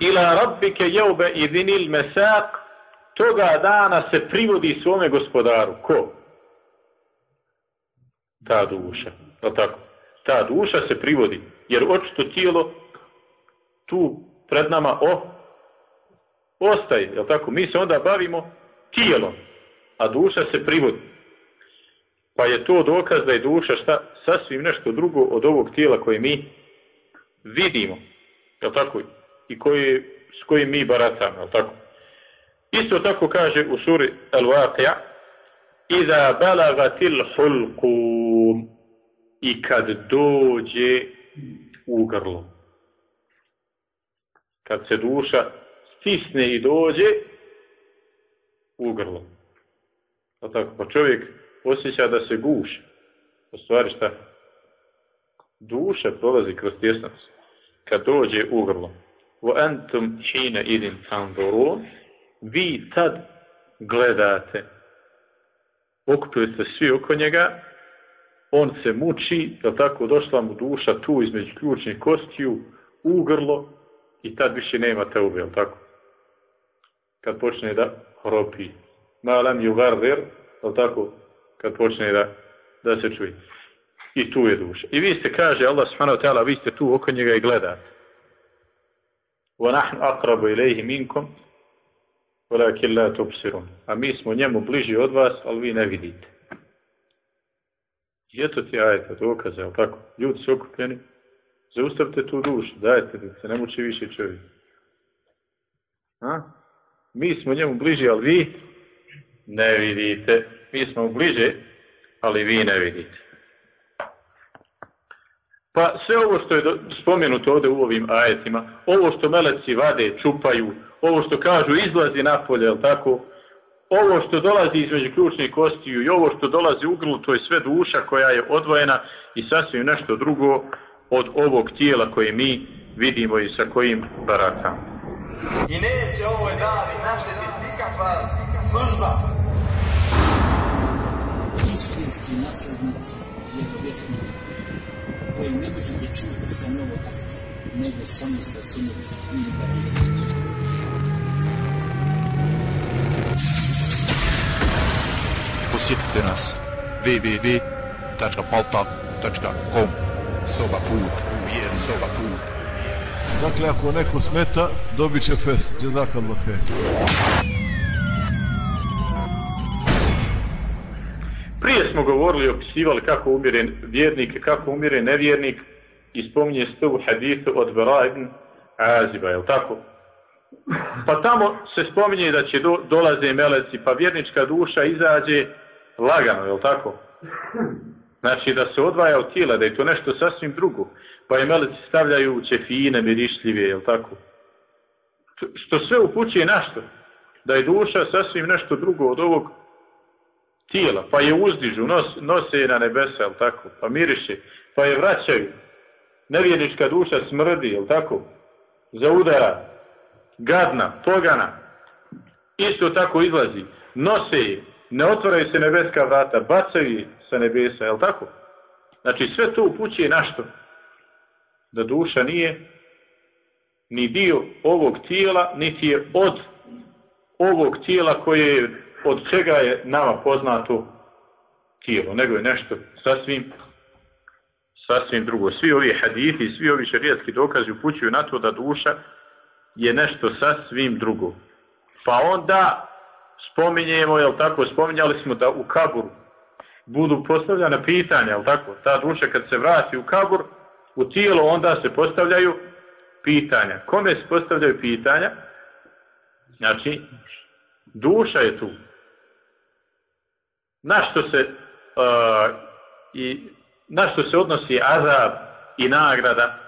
ila rabbike jeube idinil mesak, toga dana se privodi svome gospodaru. Ko? Ta duša. Tako? Ta duša se privodi. Jer očito tijelo tu pred nama o, ostaje. Jel tako? Mi se onda bavimo tijelom. A duša se privodi. Pa je to dokaz da je duša šta, sasvim nešto drugo od ovog tijela koje mi vidimo. Jel tako? i koji, s kojim mi baratamo, tako? Isto tako kaže u suri Al-Waqia Iza balagatil hulqum i kad dođe u grlo. Kad se duša stisne i dođe u grlo. A tako, pa čovjek osjeća da se guši. U stvari šta? Duša prolazi kroz tjesnac. Kad dođe u grlo. وَأَنْتُمْ حِينَ إِذٍ تَنْظُرُونَ Vi tad gledate. Okupili ste svi oko njega, on se muči, je tako došla mu duša tu između ključnih kostiju, u grlo i tad više nema te ube, tako? Kad počne da hropi. Malam ju garder, je tako? Kad počne da, da se čuje. I tu je duša. I vi ste, kaže Allah subhanahu wa ta'ala, vi ste tu oko njega i gledate. وَنَحْنُ أَقْرَبُ إِلَيْهِ مِنْكُمْ وَلَكِنْ لَا تُبْصِرُونَ A mi smo njemu bliži od vas, ali vi ne vidite. I eto ti ajete, dokaze, ali tako? Ljudi su okupljeni, zaustavite tu dušu, dajte da se ne muči više čovjek. A? Mi smo njemu bliži, ali vi ne vidite. Mi smo bliže, ali vi ne vidite. Pa sve ovo što je spomenuto ovdje u ovim ajetima, ovo što meleci vade, čupaju, ovo što kažu izlazi napolje, jel tako? Ovo što dolazi između ključnih kostiju i ovo što dolazi u grlu, to je sve duša koja je odvojena i sasvim nešto drugo od ovog tijela koje mi vidimo i sa kojim baratamo. I neće ovoj davi naštetiti nekakva služba. Istinski naslednici vjerovjesnika koji ne možete čuti sa novotarskih, nego samo sa sunetskih knjiga. Posjetite nas www.palta.com Soba put, vjerni soba put. Dakle, ako neko smeta, dobit će fest. Jazakallah khair. Prije smo govorili, opisivali kako umire vjernik, kako umire nevjernik i spominje se u hadithu od Bara ibn Aziba, je tako? Pa tamo se spominje da će do, dolaze meleci, pa vjernička duša izađe lagano, je tako? Znači da se odvaja od tijela, da je to nešto sasvim drugo. Pa je meleci stavljaju ćefine, mirišljive, je tako? Što sve upućuje na što? Da je duša sasvim nešto drugo od ovog tijela, pa je uzdižu, nos, nose je na nebesa, jel tako, pa miriše, pa je vraćaju. Nevjernička duša smrdi, jel tako, za udara, gadna, pogana, isto tako izlazi, nose je, ne otvaraju se nebeska vrata, bacaju je sa nebesa, jel tako? Znači sve to upućuje na što? Da duša nije ni dio ovog tijela, niti je od ovog tijela koje je od čega je nama poznato tijelo, nego je nešto sasvim sasvim drugo. Svi ovi hadithi, svi ovi šarijatski dokazi upućuju na to da duša je nešto sasvim drugo. Pa onda spominjemo, jel tako, spominjali smo da u kaburu budu postavljana pitanja, jel tako, ta duša kad se vrati u kabur, u tijelo onda se postavljaju pitanja. Kome se postavljaju pitanja? Znači, duša je tu. Na što se uh, i na što se odnosi azab i nagrada,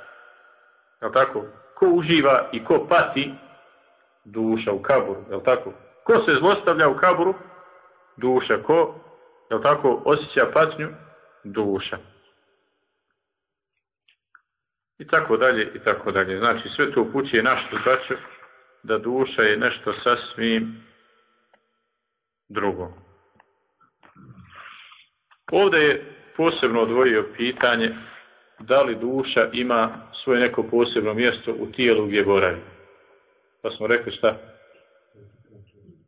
jel tako? Ko uživa i ko pati duša u kaburu, jel tako? Ko se zlostavlja u kaburu? Duša. Ko, jel tako, osjeća patnju? Duša. I tako dalje, i tako dalje. Znači, sve to upućuje našto znači da duša je nešto sasvim drugo. Ovdje je posebno odvojio pitanje da li duša ima svoje neko posebno mjesto u tijelu gdje boravi. Pa smo rekli šta?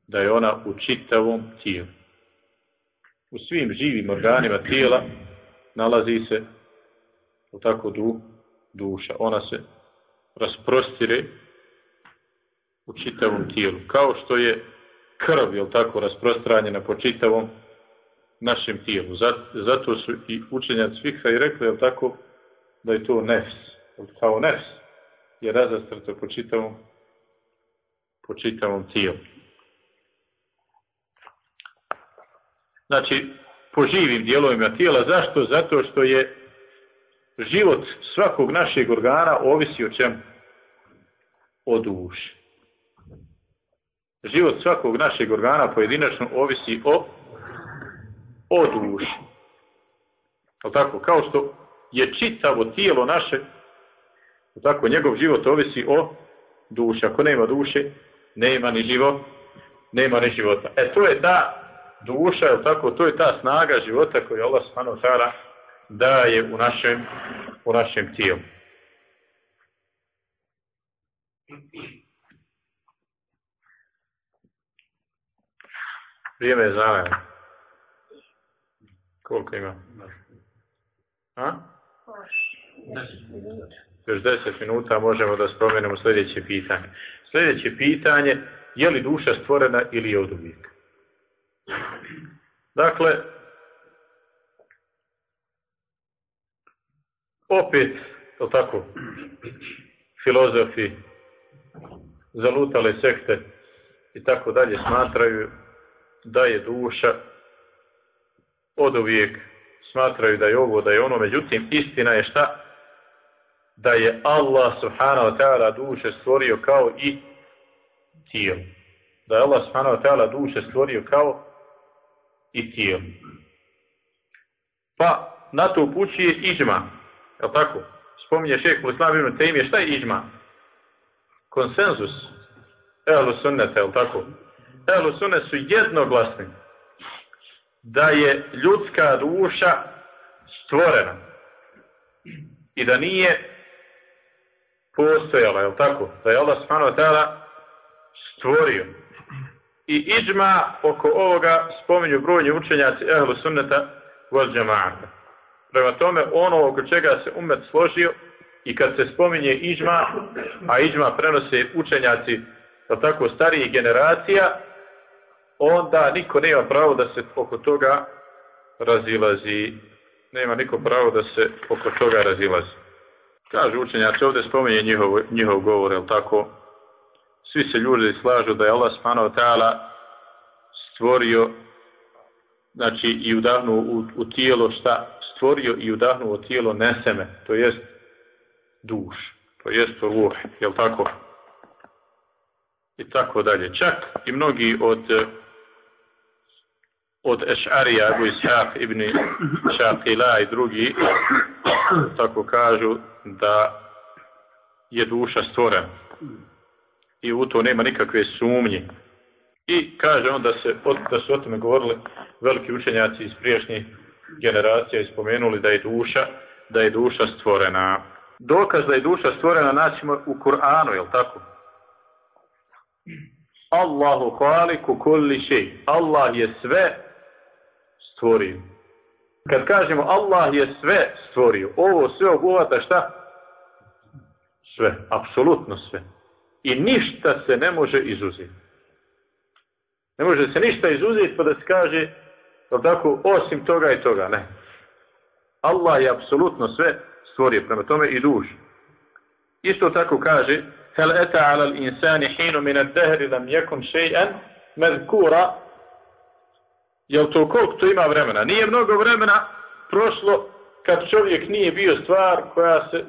Da je ona u čitavom tijelu. U svim živim organima tijela nalazi se u tako du, duša. Ona se rasprostire u čitavom tijelu. Kao što je krv, jel tako, rasprostranjena po čitavom našem tijelu. Zato su i učenjaci fikha i rekli, jel tako, da je to nefs. Kao nefs je razastrto po čitavom, po čitavom tijelu. Znači, po živim dijelovima tijela. Zašto? Zato što je život svakog našeg organa ovisi o čemu? O duši. Život svakog našeg organa pojedinačno ovisi o o duši. tako? Kao što je čitavo tijelo naše, tako njegov život ovisi o duši. Ako nema duše, nema ni život, nema ni života. E to je ta duša, je tako? To je ta snaga života koju Allah subhanahu wa daje u našem, u našem tijelu. Vrijeme je zavljeno. Koliko ima? A? Još deset minuta možemo da spomenemo sljedeće pitanje. Sljedeće pitanje, je li duša stvorena ili je od uvijek? Dakle, opet, to tako, filozofi, zalutale sekte i tako dalje smatraju da je duša od uvijek smatraju da je ovo, da je ono, međutim istina je šta? Da je Allah subhanahu wa ta'ala duše stvorio kao i tijelo. Da je Allah subhanahu wa ta'ala duše stvorio kao i tijelo. Pa na to upućuje iđma. Je tako? Spominje šeheh Muslim ibn Tejmije, šta je iđma? Konsenzus. Ehlu sunneta, je tako? Ehlu Sunne su jednoglasni da je ljudska duša stvorena i da nije postojala, je tako? Da je Allah subhanahu stvorio. I iđma oko ovoga spominju brojni učenjaci ehlu sunneta wal džema'ata. Prema tome, ono oko čega se umet složio i kad se spominje iđma, a iđma prenose učenjaci tako starijih generacija, onda niko nema pravo da se oko toga razilazi. Nema niko pravo da se oko toga razilazi. Kaže učenjaci, ovdje spominje njihov, njihov govor, jel tako? Svi se ljudi slažu da je Allah subhanahu stvorio znači i udahnuo u, u tijelo šta? Stvorio i udahnuo u tijelo neseme, to jest duš, to jest ruh, jel tako? I tako dalje. Čak i mnogi od od Eš'arija, Abu Ishaq ibn Šaqila i drugi tako kažu da je duša stvorena i u to nema nikakve sumnje. I kaže on da, se, da su o tome govorili veliki učenjaci iz prijašnjih generacija i spomenuli da je duša, da je duša stvorena. Dokaz da je duša stvorena naćemo u Kur'anu, jel tako? Allahu hvaliku kulli šej. Allah je sve stvorio. Kad kažemo Allah je sve stvorio, ovo sve obuhvata šta? Sve, apsolutno sve. I ništa se ne može izuzeti. Ne može se ništa izuzeti pa da se kaže tako, osim toga i toga, ne. Allah je apsolutno sve stvorio, prema tome i duš. Isto tako kaže Hel eta ala insani hinu min ad-dahri lam yakun shay'an Jel to koliko to ima vremena? Nije mnogo vremena prošlo kad čovjek nije bio stvar koja se,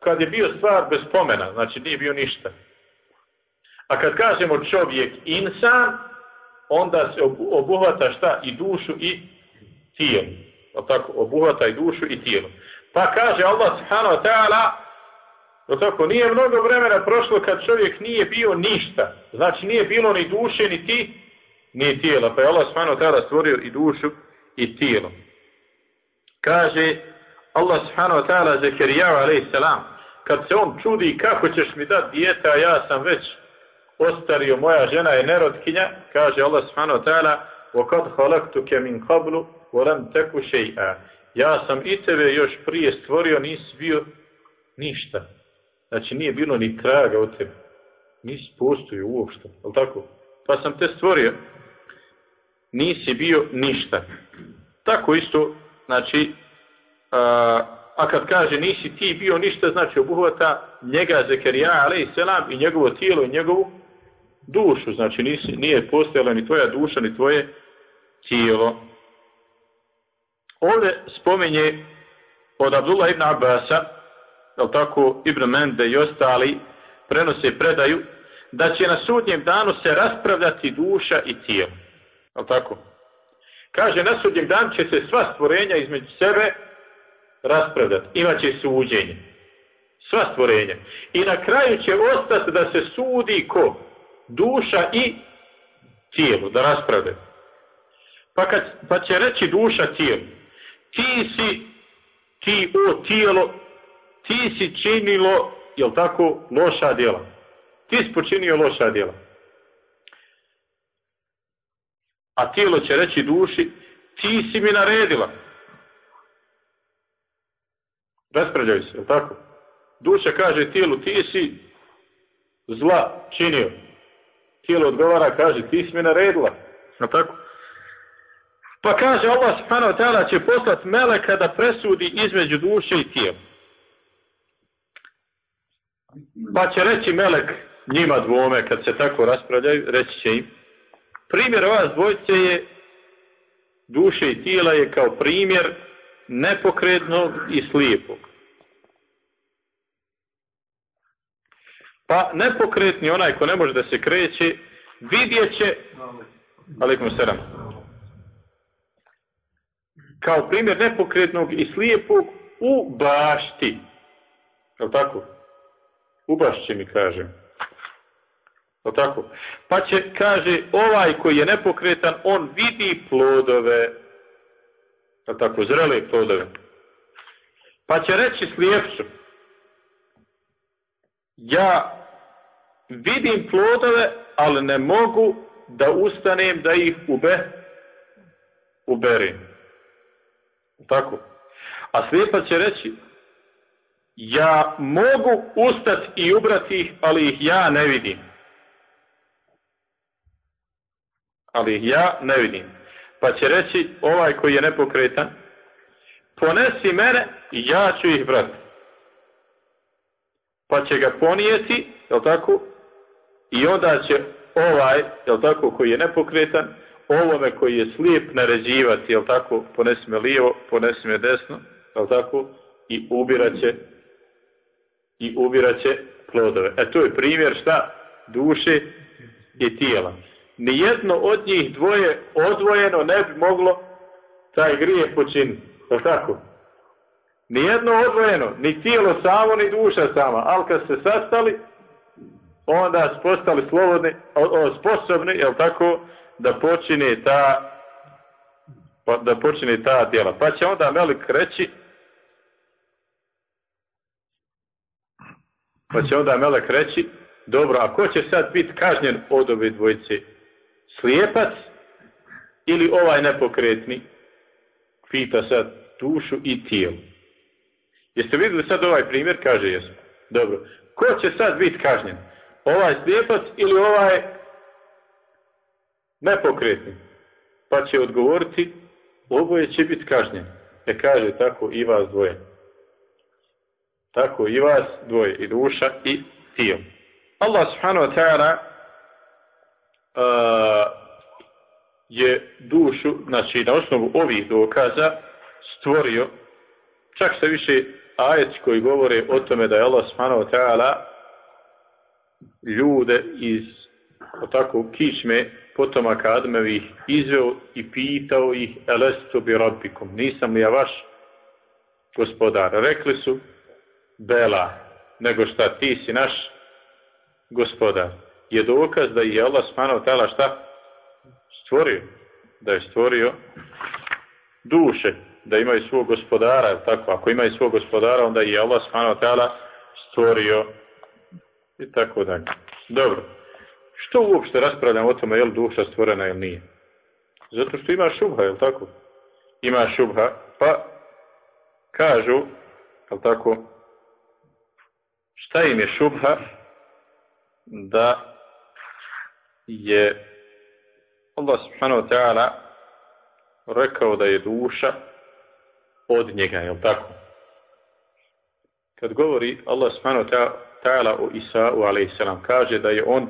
kad je bio stvar bez pomena, znači nije bio ništa. A kad kažemo čovjek insan, onda se obuhvata šta? I dušu i tijelo. O tako, obuhvata i dušu i tijelo. Pa kaže Allah subhanahu wa ta'ala, o tako, nije mnogo vremena prošlo kad čovjek nije bio ništa. Znači nije bilo ni duše, ni ti, ni tijela. Pa je Allah subhanahu wa ta'ala stvorio i dušu i tijelo. Kaže Allah subhanahu wa ta'ala Zekirijava alaih salam, kad se on čudi kako ćeš mi dati dijete, a ja sam već ostario, moja žena je nerotkinja, kaže Allah subhanahu wa ta'ala وَقَدْ خَلَقْتُكَ مِنْ قَبْلُ وَلَمْ تَكُ شَيْئًا Ja sam i tebe još prije stvorio, nisi bio ništa. Znači nije bilo ni traga od tebe. Nisi postojio uopšte. Ali tako? Pa sam te stvorio. Nisi bio ništa. Tako isto, znači, a, a kad kaže nisi ti bio ništa, znači obuhvata njega Zekerija, alaih selam, i njegovo tijelo i njegovu dušu, znači nisi, nije postojala ni tvoja duša, ni tvoje tijelo. Ovdje spominje od Abdullah ibn Abbasa, jel tako, Ibn Mende i ostali, prenose predaju, da će na sudnjem danu se raspravljati duša i tijelo. Jel tako? Kaže, na sudnjem danu će se sva stvorenja između sebe raspravljati. Imaće suđenje. Sva stvorenja. I na kraju će ostati da se sudi ko? Duša i tijelo, da rasprave. Pa, kad, pa će reći duša tijelo, ti si, ti o tijelo, ti si činilo, jel tako, loša djela. Ti si počinio loša djela. A tijelo će reći duši, ti si mi naredila. Raspravljaju se, jel tako? Duša kaže tijelu, ti si zla činio tijelo odgovara, kaže, ti si mi naredila. No tako? Pa kaže, Allah subhanahu wa ta'ala će poslati meleka da presudi između duše i tijela. Pa će reći melek njima dvome, kad se tako raspravljaju, reći će im, primjer vas dvojce je duše i tijela je kao primjer nepokretnog i slijepog. Pa nepokretni onaj ko ne može da se kreće, vidjet će, alikum selam, kao primjer nepokretnog i slijepog u bašti. Je tako? U mi kažem. O tako? Pa će, kaže, ovaj koji je nepokretan, on vidi plodove. O tako, zrele plodove. Pa će reći slijepcu, ja vidim plodove, ali ne mogu da ustanem da ih ube, uberim. Tako. A slijepac će reći, ja mogu ustati i ubrati ih, ali ih ja ne vidim. Ali ih ja ne vidim. Pa će reći ovaj koji je nepokretan, ponesi mene i ja ću ih brati. Pa će ga ponijeti, jel tako? I onda će ovaj, jel tako, koji je nepokretan, ovome koji je slijep naređivati, jel tako, ponesi me lijevo, ponesi me desno, jel tako, i ubirat će i ubirat će plodove. E to je primjer šta? Duše i tijela. Nijedno od njih dvoje odvojeno ne bi moglo taj grijeh počiniti. Je tako? Nijedno odvojeno, ni tijelo samo, ni duša sama. Ali kad se sastali, onda su postali slobodni, sposobni, jel tako, da počine ta pa, da počine ta djela. Pa će onda Melik reći pa će onda Melek reći dobro, a ko će sad biti kažnjen od ove dvojice? Slijepac ili ovaj nepokretni? Pita sad dušu i tijelo. Jeste vidjeli sad ovaj primjer? Kaže jesmo. Dobro. Ko će sad biti kažnjen? Ovaj slijepac ili ovaj nepokretni? Pa će odgovoriti, oboje će biti kažnjen. E kaže tako i vas dvoje. Tako i vas dvoje, i duša i tijelo. Allah subhanahu wa ta'ala je dušu, znači na osnovu ovih dokaza stvorio, čak se više ajec koji govore o tome da je Allah subhanahu wa ta'ala ljude iz o tako kičme potomaka Admevih izveo i pitao ih elestu bi rabbikum, nisam li ja vaš gospodar. Rekli su bela, nego šta ti si naš gospodar. Je dokaz da je Allah subhanahu ta'ala šta stvorio? Da je stvorio duše, da imaju svog gospodara, tako, ako imaju svog gospodara, onda je Allah subhanahu stvorio i tako dalje. Dobro. Što uopšte raspravljamo o tome, je li duša stvorena ili nije? Zato što ima šubha, je li tako? Ima šubha, pa kažu, je tako, šta im je šubha? Da je Allah subhanahu wa ta'ala rekao da je duša od njega, je li tako? Kad govori Allah subhanahu wa ta'ala o Isa'u a.s. kaže da je on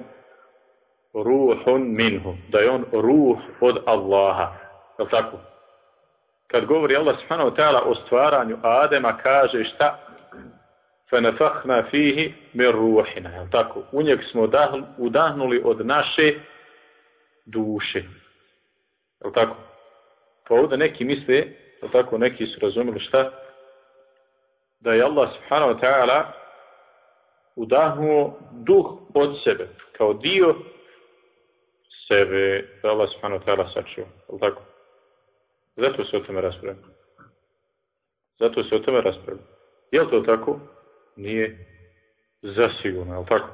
ruhun minhu, da je on ruh od Allaha, je li tako? Kad govori Allah subhanahu wa ta'ala o stvaranju Adema, kaže šta? فَنَفَحْنَا فِيهِ مِنْ رُوحِنَا, je li tako? U njeg smo udahnuli od naše duše. Je li tako? Pa ovdje neki misle Pa tako neki su razumeli šta? Da je Allah subhanahu wa ta'ala udahnuo duh od sebe, kao dio sebe, da Allah subhanahu wa ta'ala sačuva. Je tako? Zato se o tome raspravlja. Zato se o tome raspravlja. Je li to tako? Nije zasigurno, je tako?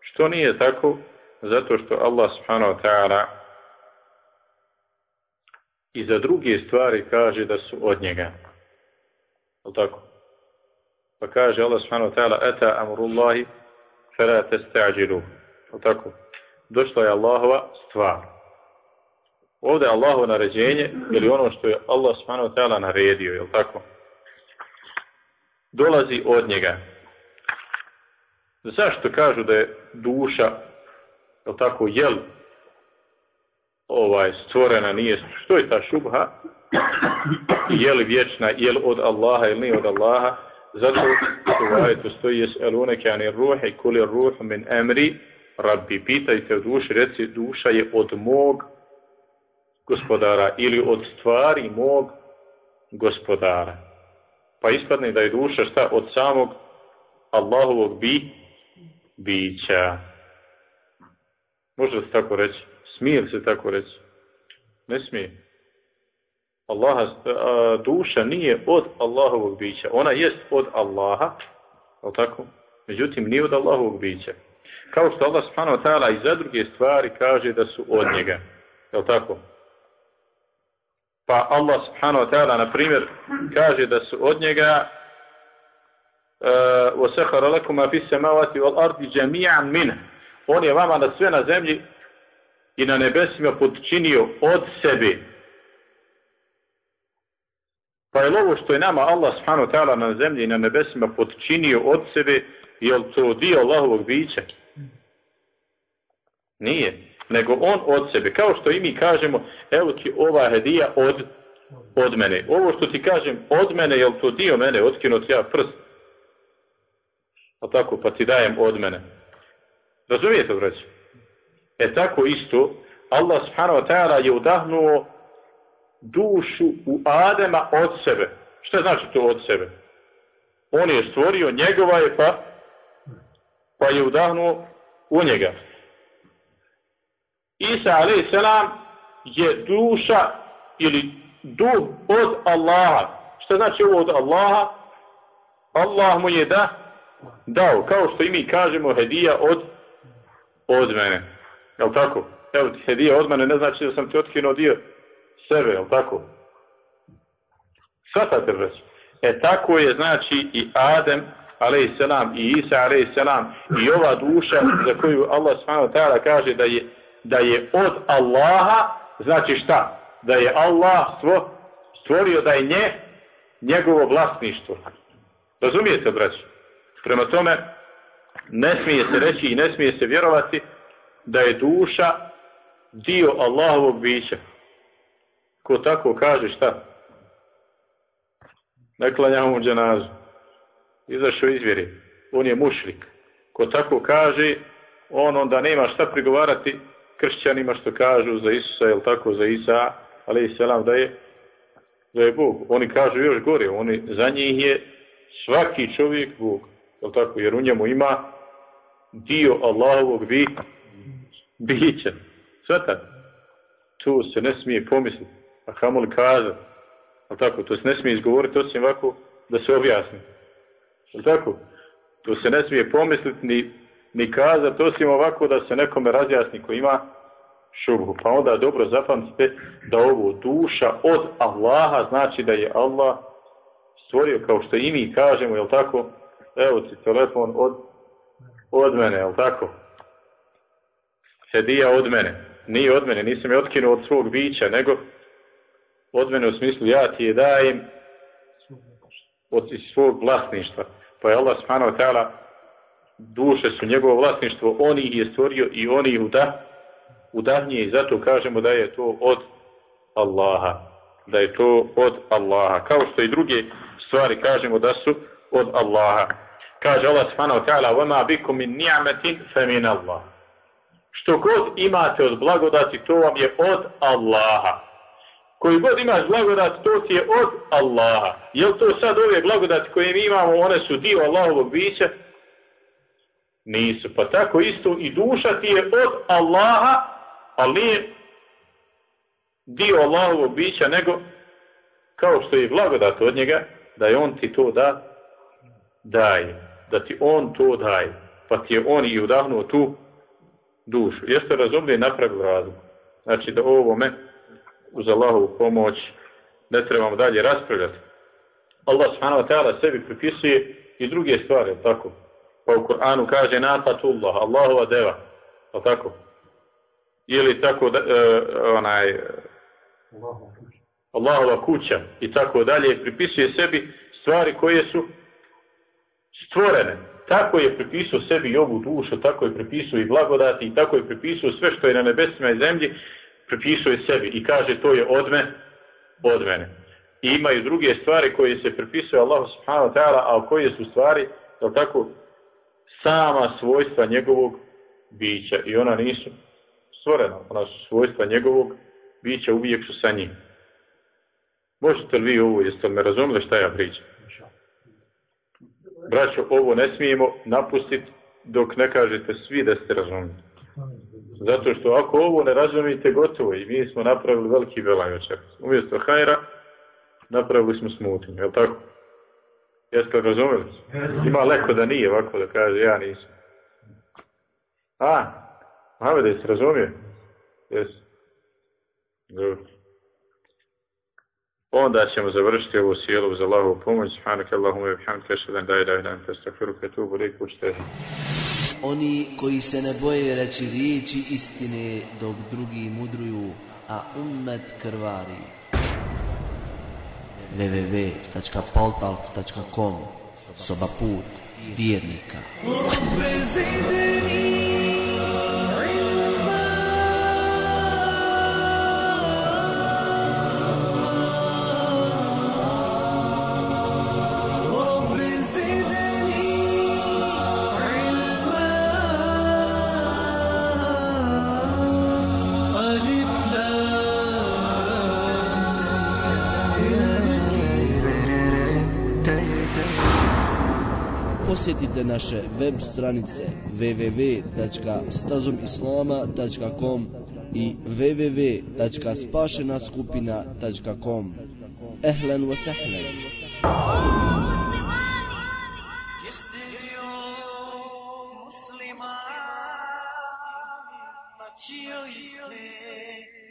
Što nije tako? Zato što Allah subhanahu wa ta'ala i za druge stvari kaže da su od njega. Je tako? Pa kaže Allah subhanahu wa ta'ala Eta amurullahi fela testa'đilu. Je tako? Došla je Allahova stvar. Ovdje je Allahovo naređenje ili ono što je Allah subhanahu wa ta'ala naredio. Je tako? Dolazi od njega. Zašto kažu da je duša je tako, jel ovaj stvorena nije što je ta šubha? Je li vječna je li od Allaha ili nije od Allaha? Zato što u ajetu stoji jes eluneke ani ruhe kuli ruh min emri rabbi. Pitajte u duši reci duša je od mog gospodara ili od stvari mog gospodara. Pa ispadne da je duša šta? Od samog Allahovog bi bića. Može se tako reći? Smije li se tako reći? Ne smije. Allaha, a, duša nije od Allahovog bića. Ona jest od Allaha, je tako? Međutim, nije od Allahovog bića. Kao što Allah subhanahu wa ta'ala i za druge stvari kaže da su od njega. Je tako? Pa Allah subhanahu wa ta'ala, na primjer, kaže da su od njega وَسَخَرَ لَكُمْ مَا فِي السَّمَاوَاتِ وَالْأَرْضِ جَمِيعًا مِنْهِ On je vama na sve na zemlji i na nebesima podčinio od sebe. Pa je ovo što je nama Allah subhanahu ta'ala na zemlji i na nebesima podčinio od sebe, je li to dio Allahovog bića? Nije. Nego on od sebe. Kao što i mi kažemo, evo ti ova hedija od, od mene. Ovo što ti kažem od mene, je li to dio mene, otkinut ja prst? A tako, pa ti dajem od mene. Razumijete, braći? E tako isto, Allah subhanahu wa ta'ala je udahnuo dušu u Adema od sebe. Šta znači to od sebe? On je stvorio, njegova je pa, pa je udahnuo u njega. Isa a.s. je duša ili duh od Allaha. Šta znači ovo od Allaha? Allah mu je da dao, kao što i mi kažemo hedija od od mene. Jel tako? Evo ti hedija od mene ne znači da sam ti otkinuo dio sebe, jel tako? Svatate već. E tako je znači i Adem alaihissalam i Isa alaihissalam i ova duša za koju Allah ta'ala kaže da je, da je od Allaha, znači šta? Da je Allah stvo, stvorio da je nje, njegovo vlasništvo. Razumijete, braći? Prema tome, ne smije se reći i ne smije se vjerovati da je duša dio Allahovog bića. Ko tako kaže šta? Ne klanja mu dženazu. Izašao izvjeri. On je mušlik. Ko tako kaže, on onda nema šta prigovarati kršćanima što kažu za Isusa, jel tako, za Isa, ali i selam da je da je Bog. Oni kažu još gore, oni, za njih je svaki čovjek Bog. Jel tako? Jer u njemu ima dio Allahovog bi, bića. Svetan. Tu se ne smije pomisliti. A kamo li kazati? Jel tako? To se ne smije izgovoriti osim ovako da se objasni. Jel tako? To se ne smije pomisliti ni, ni kazati osim ovako da se nekome razjasni ko ima šubhu. Pa onda dobro zapamtite da ovo duša od Allaha znači da je Allah stvorio kao što i mi kažemo, jel tako? evo ti telefon od, od mene, jel tako? Hedija od mene. Nije od mene, nisam je otkinuo od svog bića, nego od mene u smislu ja ti je dajem od svog vlasništva. Pa je Allah subhanahu wa ta'ala duše su njegovo vlasništvo, on ih je stvorio i on ih uda, udahnije i zato kažemo da je to od Allaha. Da je to od Allaha. Kao što i druge stvari kažemo da su od Allaha. Kaže Allah subhanahu wa ta'ala وَمَا بِكُمْ مِنْ نِعْمَةٍ فَمِنَ اللَّهِ što god imate od blagodati, to vam je od Allaha. Koji god imaš blagodati, to ti je od Allaha. Je li to sad ove blagodati koje mi imamo, one su dio Allahovog bića? Nisu. Pa tako isto i duša ti je od Allaha, ali nije dio Allahovog bića, nego kao što je blagodat od njega, da je on ti to da daje, da ti on to daje, pa ti je on i udahnuo tu dušu. Jeste razumili napravili razlog. Znači da ovome uz Allahovu pomoć ne trebamo dalje raspravljati. Allah subhanahu wa ta'ala sebi pripisuje i druge stvari, tako? Pa u Koranu kaže nafatullah, Allahova deva, tako? Ili tako da, e, onaj Allahova kuća i tako dalje, pripisuje sebi stvari koje su stvorene. Tako je pripisao sebi i ovu dušu, tako je pripisao i blagodati, i tako je pripisao sve što je na nebesima i zemlji, pripisao je sebi i kaže to je od me, od mene. I imaju druge stvari koje se pripisuju Allahu subhanahu wa ta'ala, a koje su stvari, je tako, sama svojstva njegovog bića i ona nisu stvorena, ona su svojstva njegovog bića, uvijek su sa njim. Možete li vi ovo, jeste li me razumeli šta ja pričam? Braćo, ovo ne smijemo napustiti dok ne kažete svi da ste razumili. Zato što ako ovo ne razumijete, gotovo i mi smo napravili veliki večeras. Umjesto hajra, napravili smo smutnju, je li tako? Jeste razumeli? Ima leko da nije ovako da kaže, ja nisam. A, Mohamed, jesi razumio? Jesi. Dobro. Onda ćemo završiti ovu sjelu za Allahovu pomoć. Subhanaka Allahumma wa bihamdika ashhadu an la ilaha illa anta astaghfiruka wa atubu. Oni koji se ne boje reći riječi istine dok drugi mudruju, a ummet krvari. www.paltalk.com Soba put vjernika. Naše web stranice www.stazomislama.com i www.spašenaskupina.com Ehlen wa sahlen.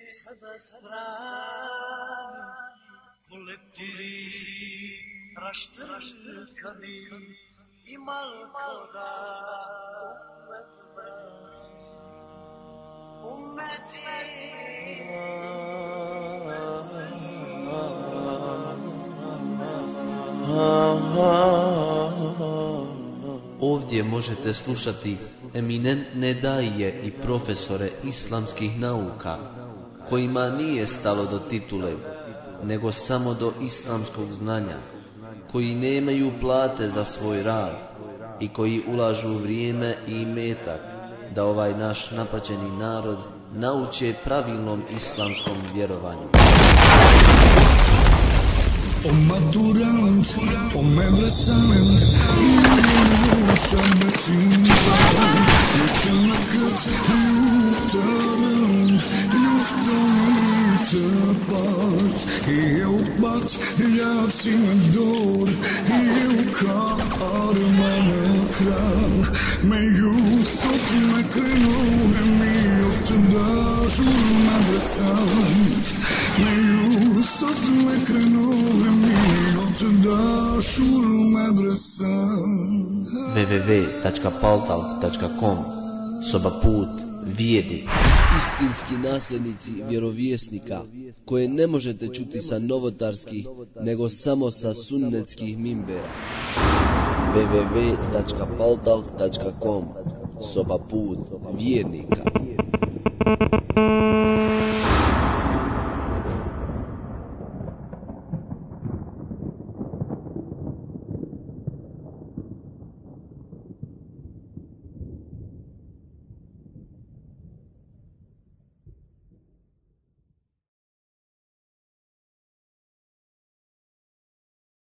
sada strani Kolektiri raštrkani I malko da umet brani Umeti. Ovdje možete slušati eminentne daje i profesore islamskih nauka, kojima nije stalo do titule, nego samo do islamskog znanja, koji nemaju plate za svoj rad i koji ulažu vrijeme i metak da ovaj naš napaćeni narod nauče pravilnom islamskom vjerovanju. Imamo şabesintan, geçenakıt luftarand, luftan tapat, eupat, lafsin dor, euka armana krah, me Yusuf me krenuhe mi optdašur medresant, me Yusuf me krenuhe mi optdašur medresant. www.paltalk.com Soba put vijedi. Istinski nasljednici vjerovjesnika koje ne možete čuti sa novotarskih nego samo sa sunnetskih mimbera. www.paltalk.com Soba put vjernika.